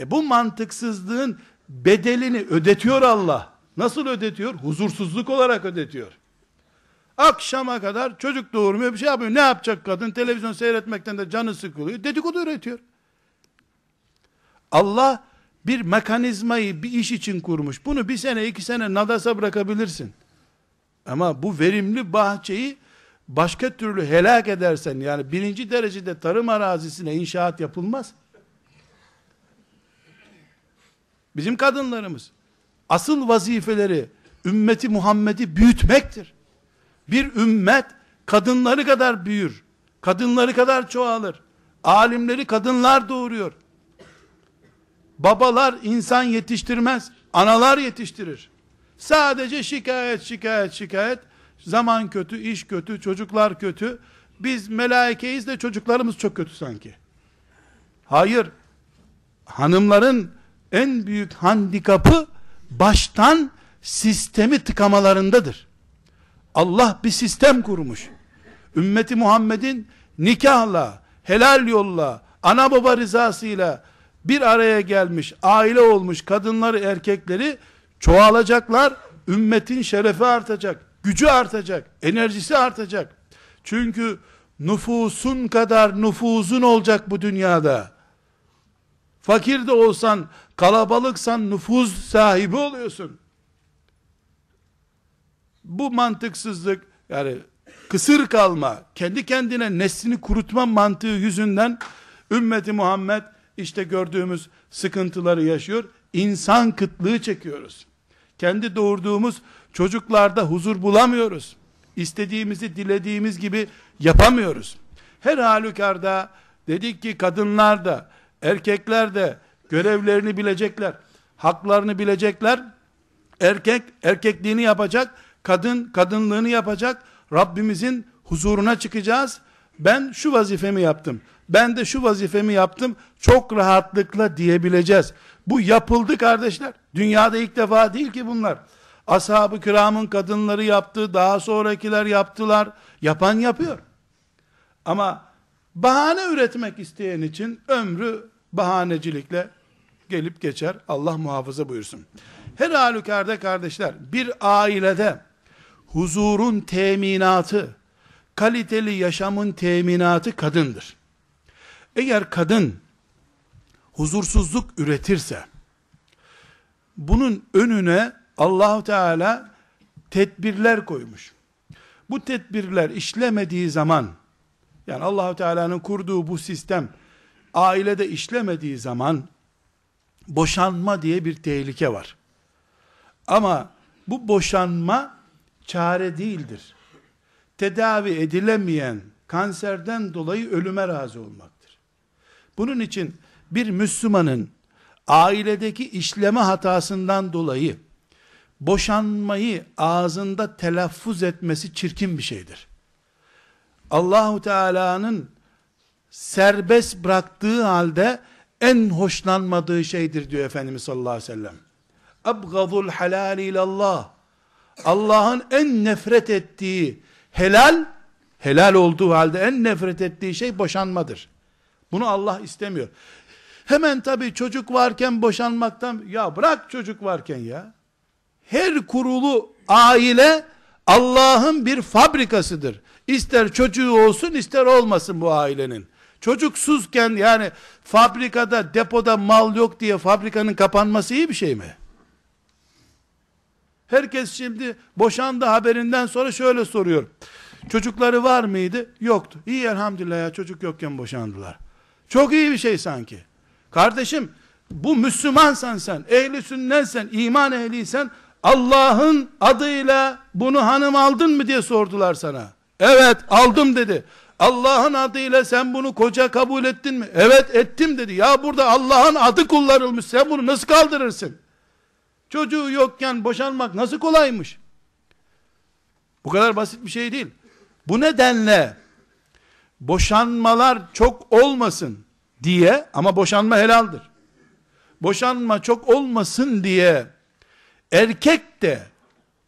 E bu mantıksızlığın bedelini ödetiyor Allah. Nasıl ödetiyor? Huzursuzluk olarak ödetiyor. Akşama kadar çocuk doğurmuyor bir şey yapmıyor. Ne yapacak kadın? Televizyon seyretmekten de canı sıkılıyor. Dedikodu üretiyor. Allah bir mekanizmayı bir iş için kurmuş. Bunu bir sene iki sene nadasa bırakabilirsin. Ama bu verimli bahçeyi başka türlü helak edersen yani birinci derecede tarım arazisine inşaat yapılmaz. Bizim kadınlarımız asıl vazifeleri ümmeti Muhammed'i büyütmektir. Bir ümmet kadınları kadar büyür. Kadınları kadar çoğalır. Alimleri kadınlar doğuruyor. Babalar insan yetiştirmez. Analar yetiştirir. Sadece şikayet, şikayet, şikayet. Zaman kötü, iş kötü, çocuklar kötü. Biz melaikeyiz de çocuklarımız çok kötü sanki. Hayır. Hanımların en büyük handikapı baştan sistemi tıkamalarındadır. Allah bir sistem kurmuş. Ümmeti Muhammed'in nikahla, helal yolla, ana baba rızasıyla bir araya gelmiş, aile olmuş kadınları, erkekleri çoğalacaklar. Ümmetin şerefi artacak, gücü artacak, enerjisi artacak. Çünkü nüfusun kadar nüfuzun olacak bu dünyada. Fakir de olsan, kalabalıksan nüfuz sahibi oluyorsun bu mantıksızlık yani kısır kalma, kendi kendine neslini kurutma mantığı yüzünden ümmeti Muhammed işte gördüğümüz sıkıntıları yaşıyor. İnsan kıtlığı çekiyoruz. Kendi doğurduğumuz çocuklarda huzur bulamıyoruz. İstediğimizi dilediğimiz gibi yapamıyoruz. Her halükarda dedik ki kadınlar da erkekler de görevlerini bilecekler. Haklarını bilecekler. Erkek erkekliğini yapacak kadın kadınlığını yapacak, Rabbimizin huzuruna çıkacağız. Ben şu vazifemi yaptım. Ben de şu vazifemi yaptım. Çok rahatlıkla diyebileceğiz. Bu yapıldı kardeşler. Dünyada ilk defa değil ki bunlar. Ashab-ı kiramın kadınları yaptı, daha sonrakiler yaptılar. Yapan yapıyor. Ama bahane üretmek isteyen için ömrü bahanecilikle gelip geçer. Allah muhafaza buyursun. Her halükarda kardeşler, bir ailede huzurun teminatı, kaliteli yaşamın teminatı kadındır. Eğer kadın huzursuzluk üretirse, bunun önüne Allahu Teala tedbirler koymuş. Bu tedbirler işlemediği zaman, yani Allahu Teala'nın kurduğu bu sistem ailede işlemediği zaman boşanma diye bir tehlike var. Ama bu boşanma çare değildir. Tedavi edilemeyen kanserden dolayı ölüme razı olmaktır. Bunun için bir Müslümanın ailedeki işleme hatasından dolayı boşanmayı ağzında telaffuz etmesi çirkin bir şeydir. Allahu Teala'nın serbest bıraktığı halde en hoşlanmadığı şeydir diyor Efendimiz sallallahu aleyhi ve sellem. Abgadul halal ilallah. Allah'ın en nefret ettiği helal, helal olduğu halde en nefret ettiği şey boşanmadır. Bunu Allah istemiyor. Hemen tabi çocuk varken boşanmaktan, ya bırak çocuk varken ya. Her kurulu aile Allah'ın bir fabrikasıdır. İster çocuğu olsun ister olmasın bu ailenin. Çocuksuzken yani fabrikada depoda mal yok diye fabrikanın kapanması iyi bir şey mi? Herkes şimdi boşandı haberinden sonra şöyle soruyor. Çocukları var mıydı? Yoktu. İyi elhamdülillah ya çocuk yokken boşandılar. Çok iyi bir şey sanki. Kardeşim bu Müslümansan sen, ehli sünnetsen, iman ehliysen Allah'ın adıyla bunu hanım aldın mı diye sordular sana. Evet aldım dedi. Allah'ın adıyla sen bunu koca kabul ettin mi? Evet ettim dedi. Ya burada Allah'ın adı kullanılmış. Sen bunu nasıl kaldırırsın? Çocuğu yokken boşanmak nasıl kolaymış? Bu kadar basit bir şey değil. Bu nedenle boşanmalar çok olmasın diye ama boşanma helaldir. Boşanma çok olmasın diye erkek de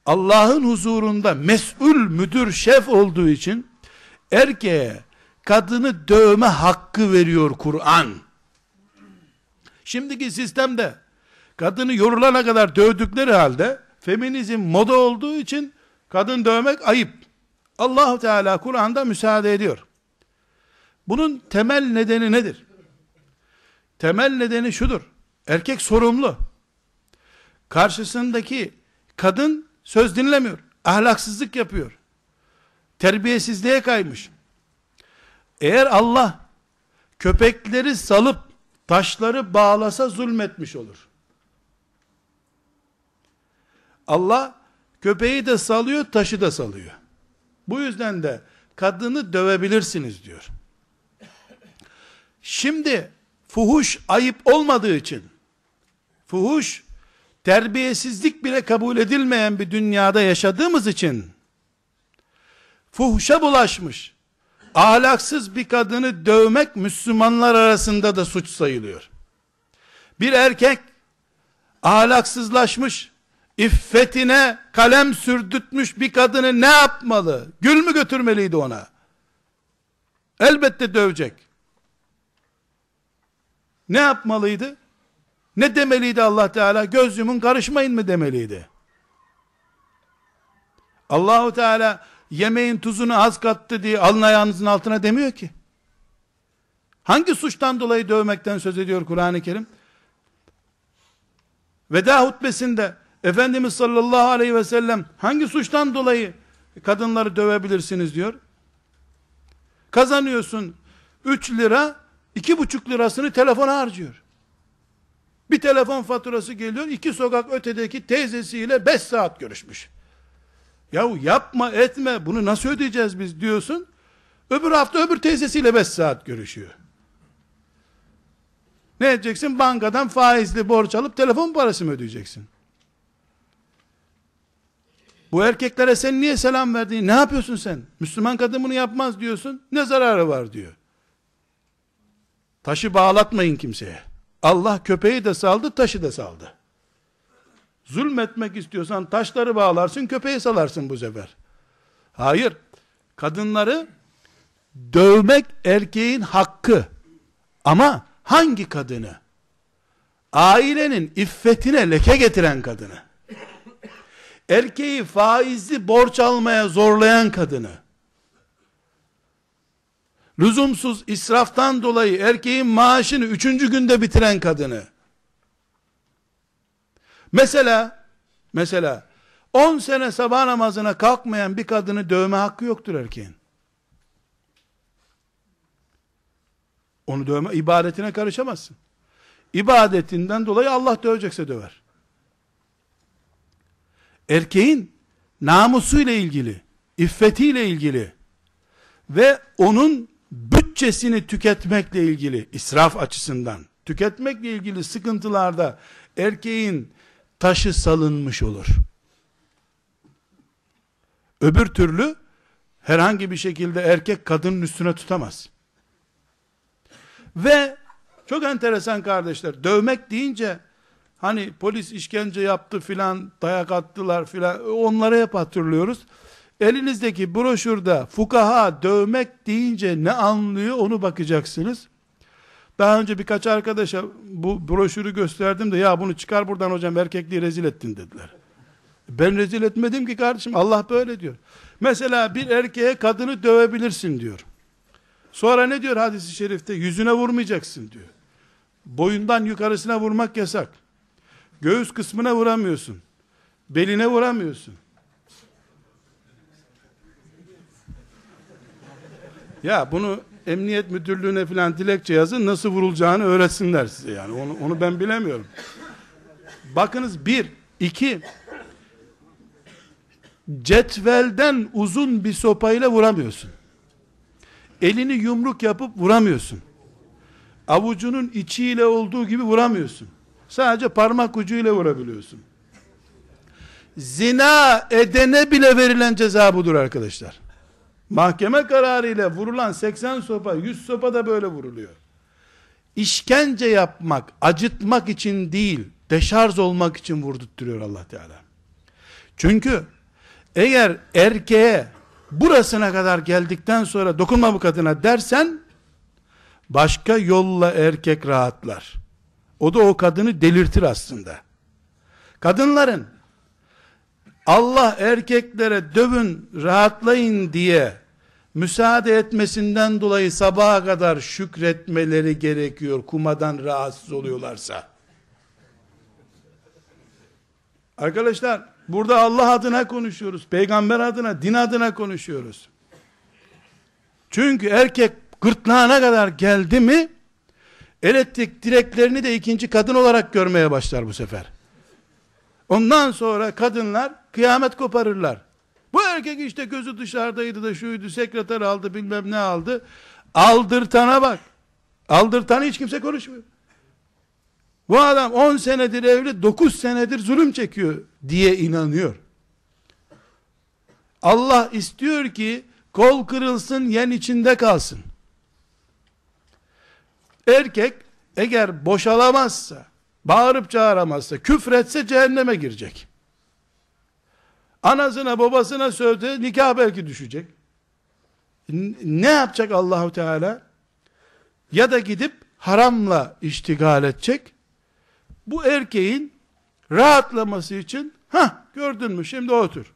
Allah'ın huzurunda mesul müdür şef olduğu için erkeğe kadını dövme hakkı veriyor Kur'an. Şimdiki sistemde kadını yorulana kadar dövdükleri halde feminizm moda olduğu için kadın dövmek ayıp. Allahu Teala Kur'an'da müsaade ediyor. Bunun temel nedeni nedir? Temel nedeni şudur. Erkek sorumlu. Karşısındaki kadın söz dinlemiyor. Ahlaksızlık yapıyor. Terbiyesizliğe kaymış. Eğer Allah köpekleri salıp taşları bağlasa zulmetmiş olur. Allah köpeği de salıyor, taşı da salıyor. Bu yüzden de kadını dövebilirsiniz diyor. Şimdi fuhuş ayıp olmadığı için fuhuş terbiyesizlik bile kabul edilmeyen bir dünyada yaşadığımız için fuhuşa bulaşmış ahlaksız bir kadını dövmek Müslümanlar arasında da suç sayılıyor. Bir erkek ahlaksızlaşmış iffetine kalem sürdürtmüş bir kadını ne yapmalı? Gül mü götürmeliydi ona? Elbette dövecek. Ne yapmalıydı? Ne demeliydi Allah Teala? Göz yumun karışmayın mı demeliydi? Allahu Teala yemeğin tuzunu az kattı diye alın ayağınızın altına demiyor ki. Hangi suçtan dolayı dövmekten söz ediyor Kur'an-ı Kerim? Veda hutbesinde Efendimiz sallallahu aleyhi ve sellem hangi suçtan dolayı kadınları dövebilirsiniz diyor. Kazanıyorsun 3 lira, 2,5 lirasını telefona harcıyor. Bir telefon faturası geliyor, iki sokak ötedeki teyzesiyle 5 saat görüşmüş. Yahu yapma etme, bunu nasıl ödeyeceğiz biz diyorsun. Öbür hafta öbür teyzesiyle 5 saat görüşüyor. Ne edeceksin? Bankadan faizli borç alıp telefon parası mı ödeyeceksin? Bu erkeklere sen niye selam verdin? Ne yapıyorsun sen? Müslüman kadın bunu yapmaz diyorsun. Ne zararı var diyor. Taşı bağlatmayın kimseye. Allah köpeği de saldı, taşı da saldı. Zulmetmek istiyorsan taşları bağlarsın, köpeği salarsın bu sefer. Hayır. Kadınları dövmek erkeğin hakkı. Ama hangi kadını? Ailenin iffetine leke getiren kadını erkeği faizli borç almaya zorlayan kadını, lüzumsuz israftan dolayı erkeğin maaşını üçüncü günde bitiren kadını, mesela, mesela, 10 sene sabah namazına kalkmayan bir kadını dövme hakkı yoktur erkeğin. Onu dövme, ibadetine karışamazsın. İbadetinden dolayı Allah dövecekse döver erkeğin namusuyla ilgili, iffetiyle ilgili ve onun bütçesini tüketmekle ilgili israf açısından tüketmekle ilgili sıkıntılarda erkeğin taşı salınmış olur. Öbür türlü herhangi bir şekilde erkek kadının üstüne tutamaz. Ve çok enteresan kardeşler, dövmek deyince hani polis işkence yaptı filan, dayak attılar filan, onları hep hatırlıyoruz. Elinizdeki broşürde fukaha dövmek deyince ne anlıyor onu bakacaksınız. Daha önce birkaç arkadaşa bu broşürü gösterdim de ya bunu çıkar buradan hocam erkekliği rezil ettin dediler. Ben rezil etmedim ki kardeşim Allah böyle diyor. Mesela bir erkeğe kadını dövebilirsin diyor. Sonra ne diyor hadisi şerifte? Yüzüne vurmayacaksın diyor. Boyundan yukarısına vurmak yasak. Göğüs kısmına vuramıyorsun. Beline vuramıyorsun. Ya bunu emniyet müdürlüğüne falan dilekçe yazın nasıl vurulacağını öğretsinler size yani onu, onu ben bilemiyorum. Bakınız bir, iki, cetvelden uzun bir sopayla vuramıyorsun. Elini yumruk yapıp vuramıyorsun. Avucunun içiyle olduğu gibi vuramıyorsun. Sadece parmak ucuyla vurabiliyorsun. Zina edene bile verilen ceza budur arkadaşlar. Mahkeme kararıyla vurulan 80 sopa, 100 sopa da böyle vuruluyor. İşkence yapmak, acıtmak için değil, deşarj olmak için vurdurtturuyor Allah Teala. Çünkü eğer erkeğe burasına kadar geldikten sonra dokunma bu kadına dersen başka yolla erkek rahatlar. O da o kadını delirtir aslında. Kadınların Allah erkeklere dövün rahatlayın diye müsaade etmesinden dolayı sabaha kadar şükretmeleri gerekiyor kumadan rahatsız oluyorlarsa. Arkadaşlar burada Allah adına konuşuyoruz. Peygamber adına, din adına konuşuyoruz. Çünkü erkek gırtlağına kadar geldi mi elektrik direklerini de ikinci kadın olarak görmeye başlar bu sefer. Ondan sonra kadınlar kıyamet koparırlar. Bu erkek işte gözü dışarıdaydı da şuydu, sekreter aldı bilmem ne aldı. Aldırtana bak. Aldırtanı hiç kimse konuşmuyor. Bu adam 10 senedir evli, 9 senedir zulüm çekiyor diye inanıyor. Allah istiyor ki kol kırılsın, yen içinde kalsın. Erkek eğer boşalamazsa, bağırıp çağıramazsa, küfretse cehenneme girecek. Anasına babasına sövdü, nikah belki düşecek. Ne yapacak Allahu Teala? Ya da gidip haramla iştigal edecek. Bu erkeğin rahatlaması için ha gördün mü şimdi otur.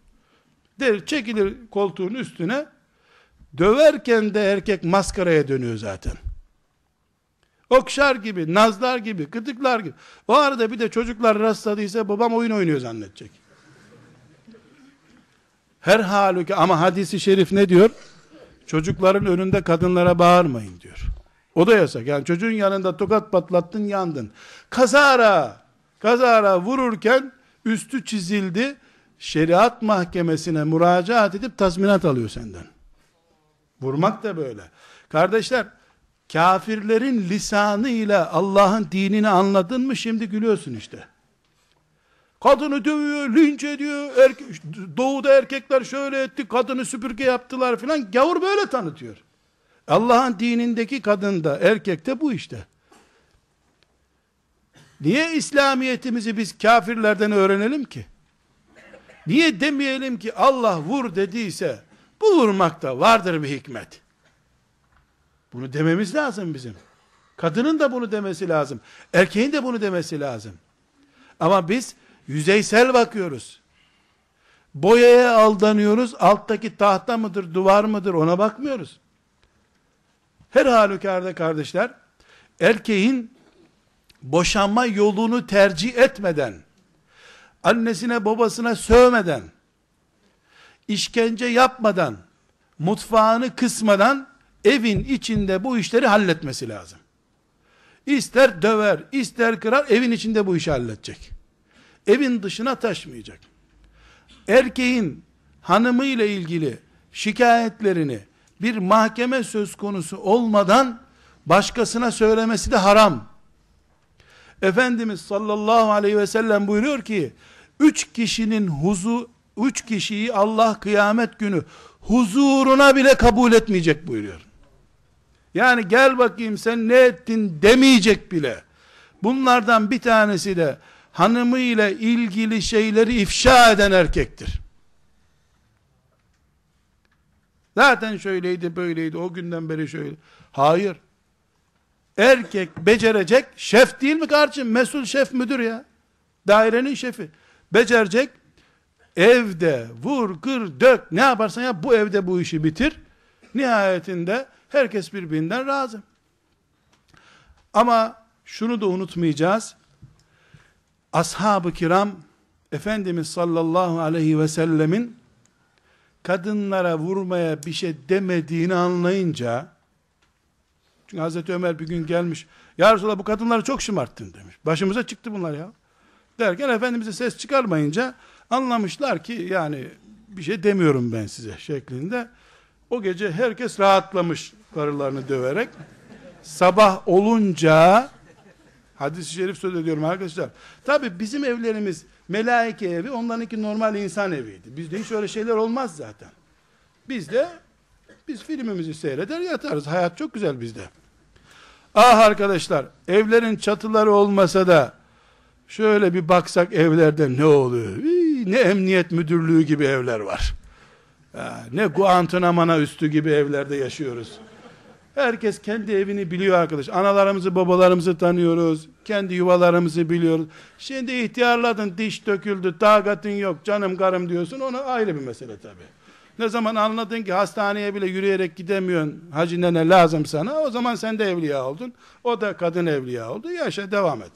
Der çekilir koltuğun üstüne. Döverken de erkek maskaraya dönüyor zaten. Okşar gibi, nazlar gibi, kıtıklar gibi. O arada bir de çocuklar rastladıysa babam oyun oynuyor zannedecek. Her halüki ama hadisi şerif ne diyor? Çocukların önünde kadınlara bağırmayın diyor. O da yasak. Yani çocuğun yanında tokat patlattın yandın. Kazara, kazara vururken üstü çizildi. Şeriat mahkemesine müracaat edip tazminat alıyor senden. Vurmak da böyle. Kardeşler, kafirlerin lisanıyla Allah'ın dinini anladın mı şimdi gülüyorsun işte. Kadını dövüyor, linç ediyor. Erke doğuda erkekler şöyle etti, kadını süpürge yaptılar filan. Gavur böyle tanıtıyor. Allah'ın dinindeki kadında, erkekte bu işte. Niye İslamiyetimizi biz kafirlerden öğrenelim ki? Niye demeyelim ki Allah vur dediyse, bu vurmakta vardır bir hikmet. Bunu dememiz lazım bizim. Kadının da bunu demesi lazım. Erkeğin de bunu demesi lazım. Ama biz yüzeysel bakıyoruz. Boyaya aldanıyoruz. Alttaki tahta mıdır, duvar mıdır ona bakmıyoruz. Her halükarda kardeşler, erkeğin boşanma yolunu tercih etmeden, annesine babasına sövmeden, işkence yapmadan, mutfağını kısmadan, evin içinde bu işleri halletmesi lazım. İster döver, ister kırar, evin içinde bu işi halledecek. Evin dışına taşmayacak. Erkeğin hanımı ile ilgili şikayetlerini bir mahkeme söz konusu olmadan başkasına söylemesi de haram. Efendimiz sallallahu aleyhi ve sellem buyuruyor ki, üç kişinin huzu, üç kişiyi Allah kıyamet günü huzuruna bile kabul etmeyecek buyuruyor. Yani gel bakayım sen ne ettin demeyecek bile. Bunlardan bir tanesi de hanımıyla ilgili şeyleri ifşa eden erkektir. Zaten şöyleydi böyleydi o günden beri şöyle. Hayır. Erkek becerecek şef değil mi kardeşim? Mesul şef müdür ya. Dairenin şefi. Becerecek evde vur kır dök ne yaparsan yap bu evde bu işi bitir. Nihayetinde herkes birbirinden razı. Ama şunu da unutmayacağız. Ashab-ı kiram Efendimiz sallallahu aleyhi ve sellemin kadınlara vurmaya bir şey demediğini anlayınca çünkü Hazreti Ömer bir gün gelmiş Ya Resulallah bu kadınları çok şımarttın demiş. Başımıza çıktı bunlar ya. Derken Efendimiz'e ses çıkarmayınca anlamışlar ki yani bir şey demiyorum ben size şeklinde. O gece herkes rahatlamış karılarını döverek. Sabah olunca hadis-i şerif söz ediyorum arkadaşlar. Tabi bizim evlerimiz melaike evi, onlarınki normal insan eviydi. Bizde hiç öyle şeyler olmaz zaten. Bizde biz filmimizi seyreder yatarız. Hayat çok güzel bizde. Ah arkadaşlar, evlerin çatıları olmasa da şöyle bir baksak evlerde ne oluyor? Ne emniyet müdürlüğü gibi evler var. Ne Guantanamo üstü gibi evlerde yaşıyoruz. Herkes kendi evini biliyor arkadaş. Analarımızı, babalarımızı tanıyoruz. Kendi yuvalarımızı biliyoruz. Şimdi ihtiyarladın, diş döküldü, takatın yok, canım karım diyorsun. Ona ayrı bir mesele tabi. Ne zaman anladın ki hastaneye bile yürüyerek gidemiyorsun, hacı nene lazım sana, o zaman sen de evliya oldun. O da kadın evliya oldu. Yaşa devam et.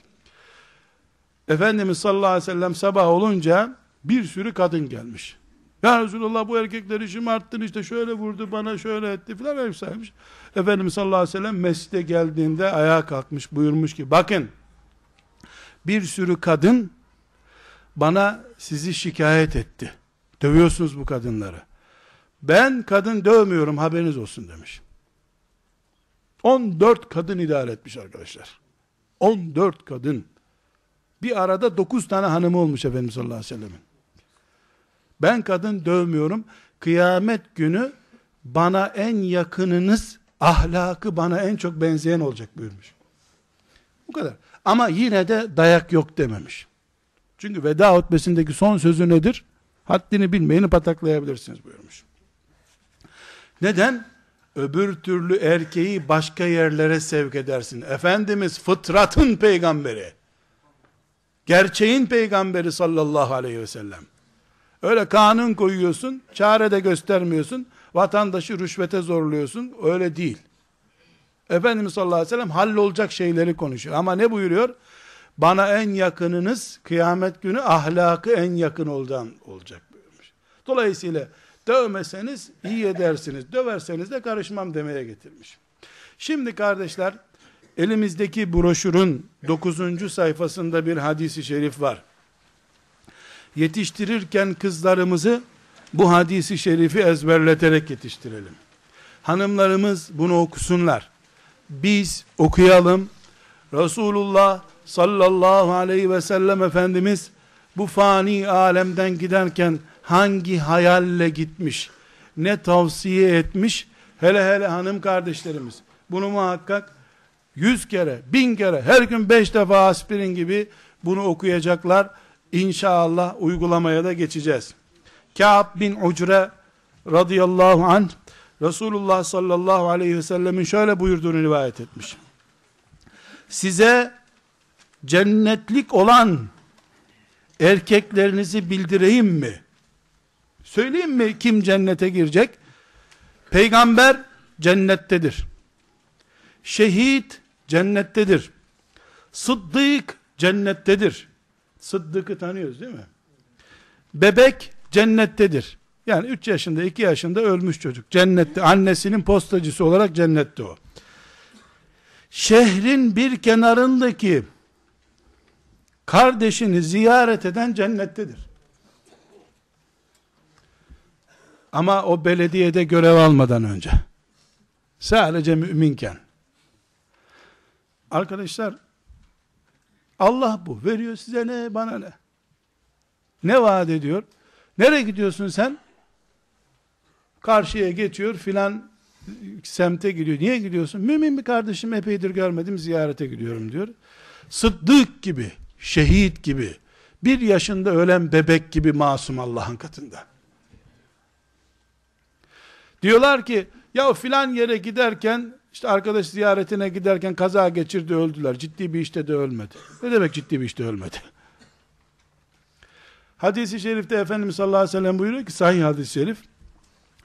Efendimiz sallallahu aleyhi ve sellem sabah olunca bir sürü kadın gelmiş. Ya Resulallah bu erkekleri şımarttın işte şöyle vurdu bana şöyle etti filan ev saymış. Efendimiz sallallahu aleyhi ve sellem mescide geldiğinde ayağa kalkmış buyurmuş ki bakın bir sürü kadın bana sizi şikayet etti. Dövüyorsunuz bu kadınları. Ben kadın dövmüyorum haberiniz olsun demiş. 14 kadın idare etmiş arkadaşlar. 14 kadın. Bir arada 9 tane hanımı olmuş Efendimiz sallallahu aleyhi ve sellemin. Ben kadın dövmüyorum. Kıyamet günü bana en yakınınız ahlakı bana en çok benzeyen olacak buyurmuş. Bu kadar. Ama yine de dayak yok dememiş. Çünkü veda hutbesindeki son sözü nedir? Haddini bilmeyeni pataklayabilirsiniz buyurmuş. Neden? Öbür türlü erkeği başka yerlere sevk edersin. Efendimiz fıtratın peygamberi. Gerçeğin peygamberi sallallahu aleyhi ve sellem. Öyle kanun koyuyorsun, çare de göstermiyorsun, vatandaşı rüşvete zorluyorsun, öyle değil. Efendimiz sallallahu aleyhi ve sellem hallolacak şeyleri konuşuyor. Ama ne buyuruyor? Bana en yakınınız kıyamet günü ahlakı en yakın oldan olacak buyurmuş. Dolayısıyla dövmeseniz iyi edersiniz, döverseniz de karışmam demeye getirmiş. Şimdi kardeşler, elimizdeki broşürün 9. sayfasında bir hadisi şerif var yetiştirirken kızlarımızı bu hadisi şerifi ezberleterek yetiştirelim. Hanımlarımız bunu okusunlar. Biz okuyalım. Resulullah sallallahu aleyhi ve sellem Efendimiz bu fani alemden giderken hangi hayalle gitmiş, ne tavsiye etmiş, hele hele hanım kardeşlerimiz, bunu muhakkak yüz kere, bin kere, her gün beş defa aspirin gibi bunu okuyacaklar. İnşallah uygulamaya da geçeceğiz. Ka'b bin Ucre radıyallahu anh Resulullah sallallahu aleyhi ve sellemin şöyle buyurduğunu rivayet etmiş. Size cennetlik olan erkeklerinizi bildireyim mi? Söyleyeyim mi kim cennete girecek? Peygamber cennettedir. Şehit cennettedir. Sıddık cennettedir. Sıddık'ı tanıyoruz değil mi? Bebek cennettedir. Yani 3 yaşında 2 yaşında ölmüş çocuk. Cennette annesinin postacısı olarak cennette o. Şehrin bir kenarındaki kardeşini ziyaret eden cennettedir. Ama o belediyede görev almadan önce. Sadece müminken. Arkadaşlar Allah bu. Veriyor size ne bana ne. Ne vaat ediyor? Nereye gidiyorsun sen? Karşıya geçiyor filan semte gidiyor. Niye gidiyorsun? Mümin bir kardeşim epeydir görmedim ziyarete gidiyorum diyor. Sıddık gibi, şehit gibi, bir yaşında ölen bebek gibi masum Allah'ın katında. Diyorlar ki ya filan yere giderken işte arkadaş ziyaretine giderken kaza geçirdi öldüler. Ciddi bir işte de ölmedi. Ne demek ciddi bir işte ölmedi? Hadis-i şerifte Efendimiz sallallahu aleyhi ve sellem buyuruyor ki sahih hadis-i şerif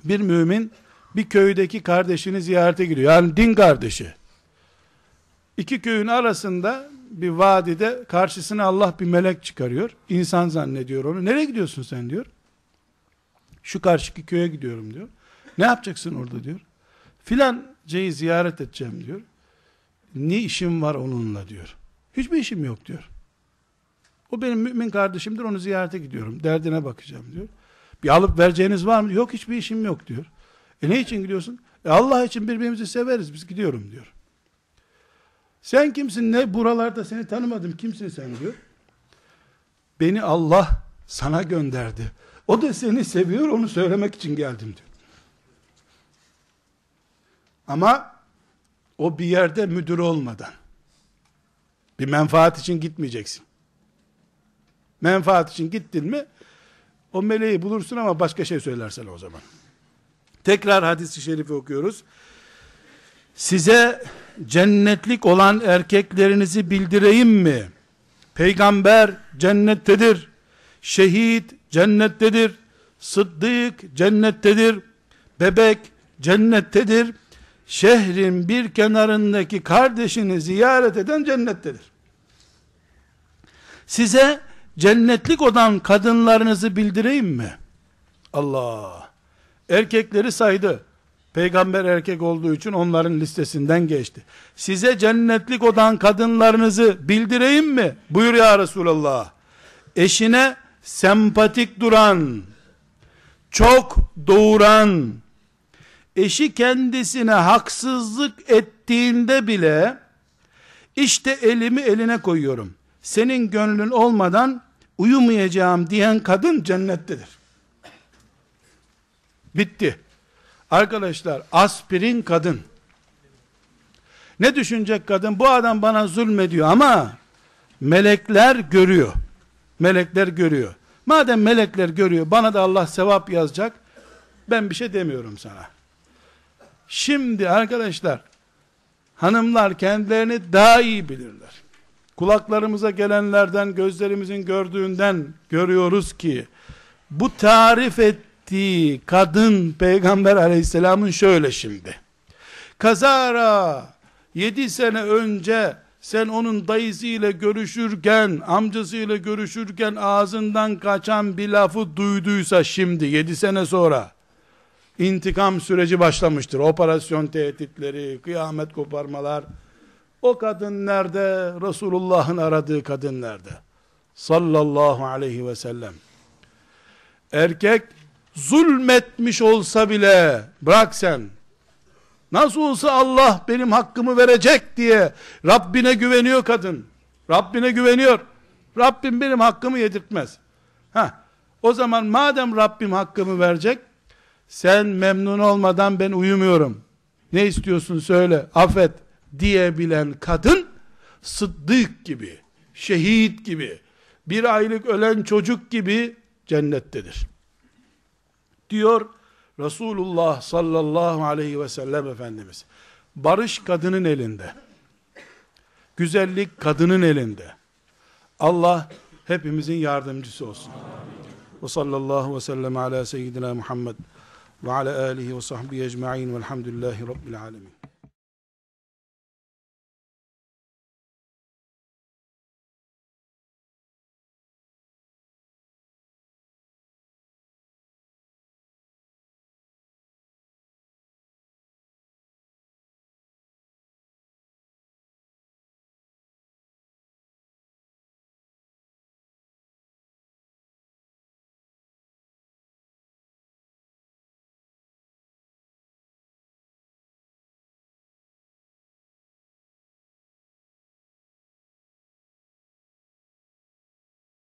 bir mümin bir köydeki kardeşini ziyarete gidiyor. Yani din kardeşi. İki köyün arasında bir vadide karşısına Allah bir melek çıkarıyor. İnsan zannediyor onu. Nereye gidiyorsun sen diyor. Şu karşıki köye gidiyorum diyor. Ne yapacaksın orada diyor. Filancayı ziyaret edeceğim diyor. Ne işim var onunla diyor. Hiçbir işim yok diyor. O benim mümin kardeşimdir onu ziyarete gidiyorum. Derdine bakacağım diyor. Bir alıp vereceğiniz var mı? Yok hiçbir işim yok diyor. E ne için gidiyorsun? E Allah için birbirimizi severiz biz gidiyorum diyor. Sen kimsin ne buralarda seni tanımadım kimsin sen diyor. Beni Allah sana gönderdi. O da seni seviyor onu söylemek için geldim diyor. Ama o bir yerde müdür olmadan bir menfaat için gitmeyeceksin. Menfaat için gittin mi o meleği bulursun ama başka şey söylersen o zaman. Tekrar hadisi şerifi okuyoruz. Size cennetlik olan erkeklerinizi bildireyim mi? Peygamber cennettedir. Şehit cennettedir. Sıddık cennettedir. Bebek cennettedir. Şehrin bir kenarındaki kardeşini ziyaret eden cennettedir. Size cennetlik olan kadınlarınızı bildireyim mi? Allah! Erkekleri saydı. Peygamber erkek olduğu için onların listesinden geçti. Size cennetlik olan kadınlarınızı bildireyim mi? Buyur ya Resulallah. Eşine sempatik duran, çok doğuran, eşi kendisine haksızlık ettiğinde bile, işte elimi eline koyuyorum. Senin gönlün olmadan uyumayacağım diyen kadın cennettedir. Bitti. Arkadaşlar aspirin kadın. Ne düşünecek kadın? Bu adam bana zulmediyor ama melekler görüyor. Melekler görüyor. Madem melekler görüyor, bana da Allah sevap yazacak. Ben bir şey demiyorum sana. Şimdi arkadaşlar, hanımlar kendilerini daha iyi bilirler. Kulaklarımıza gelenlerden, gözlerimizin gördüğünden görüyoruz ki, bu tarif et ettiği kadın peygamber aleyhisselamın şöyle şimdi. Kazara yedi sene önce sen onun dayısıyla görüşürken, amcasıyla görüşürken ağzından kaçan bir lafı duyduysa şimdi yedi sene sonra intikam süreci başlamıştır. Operasyon tehditleri, kıyamet koparmalar. O kadın nerede? Resulullah'ın aradığı kadın nerede? Sallallahu aleyhi ve sellem. Erkek zulmetmiş olsa bile bırak sen nasıl olsa Allah benim hakkımı verecek diye Rabbine güveniyor kadın Rabbine güveniyor Rabbim benim hakkımı yedirtmez ha o zaman madem Rabbim hakkımı verecek sen memnun olmadan ben uyumuyorum ne istiyorsun söyle affet diyebilen kadın sıddık gibi şehit gibi bir aylık ölen çocuk gibi cennettedir diyor Resulullah sallallahu aleyhi ve sellem Efendimiz. Barış kadının elinde. Güzellik kadının elinde. Allah hepimizin yardımcısı olsun. Ve sallallahu ve sellem ala seyyidina Muhammed ve ala alihi ve sahbihi ecma'in velhamdülillahi rabbil alemin.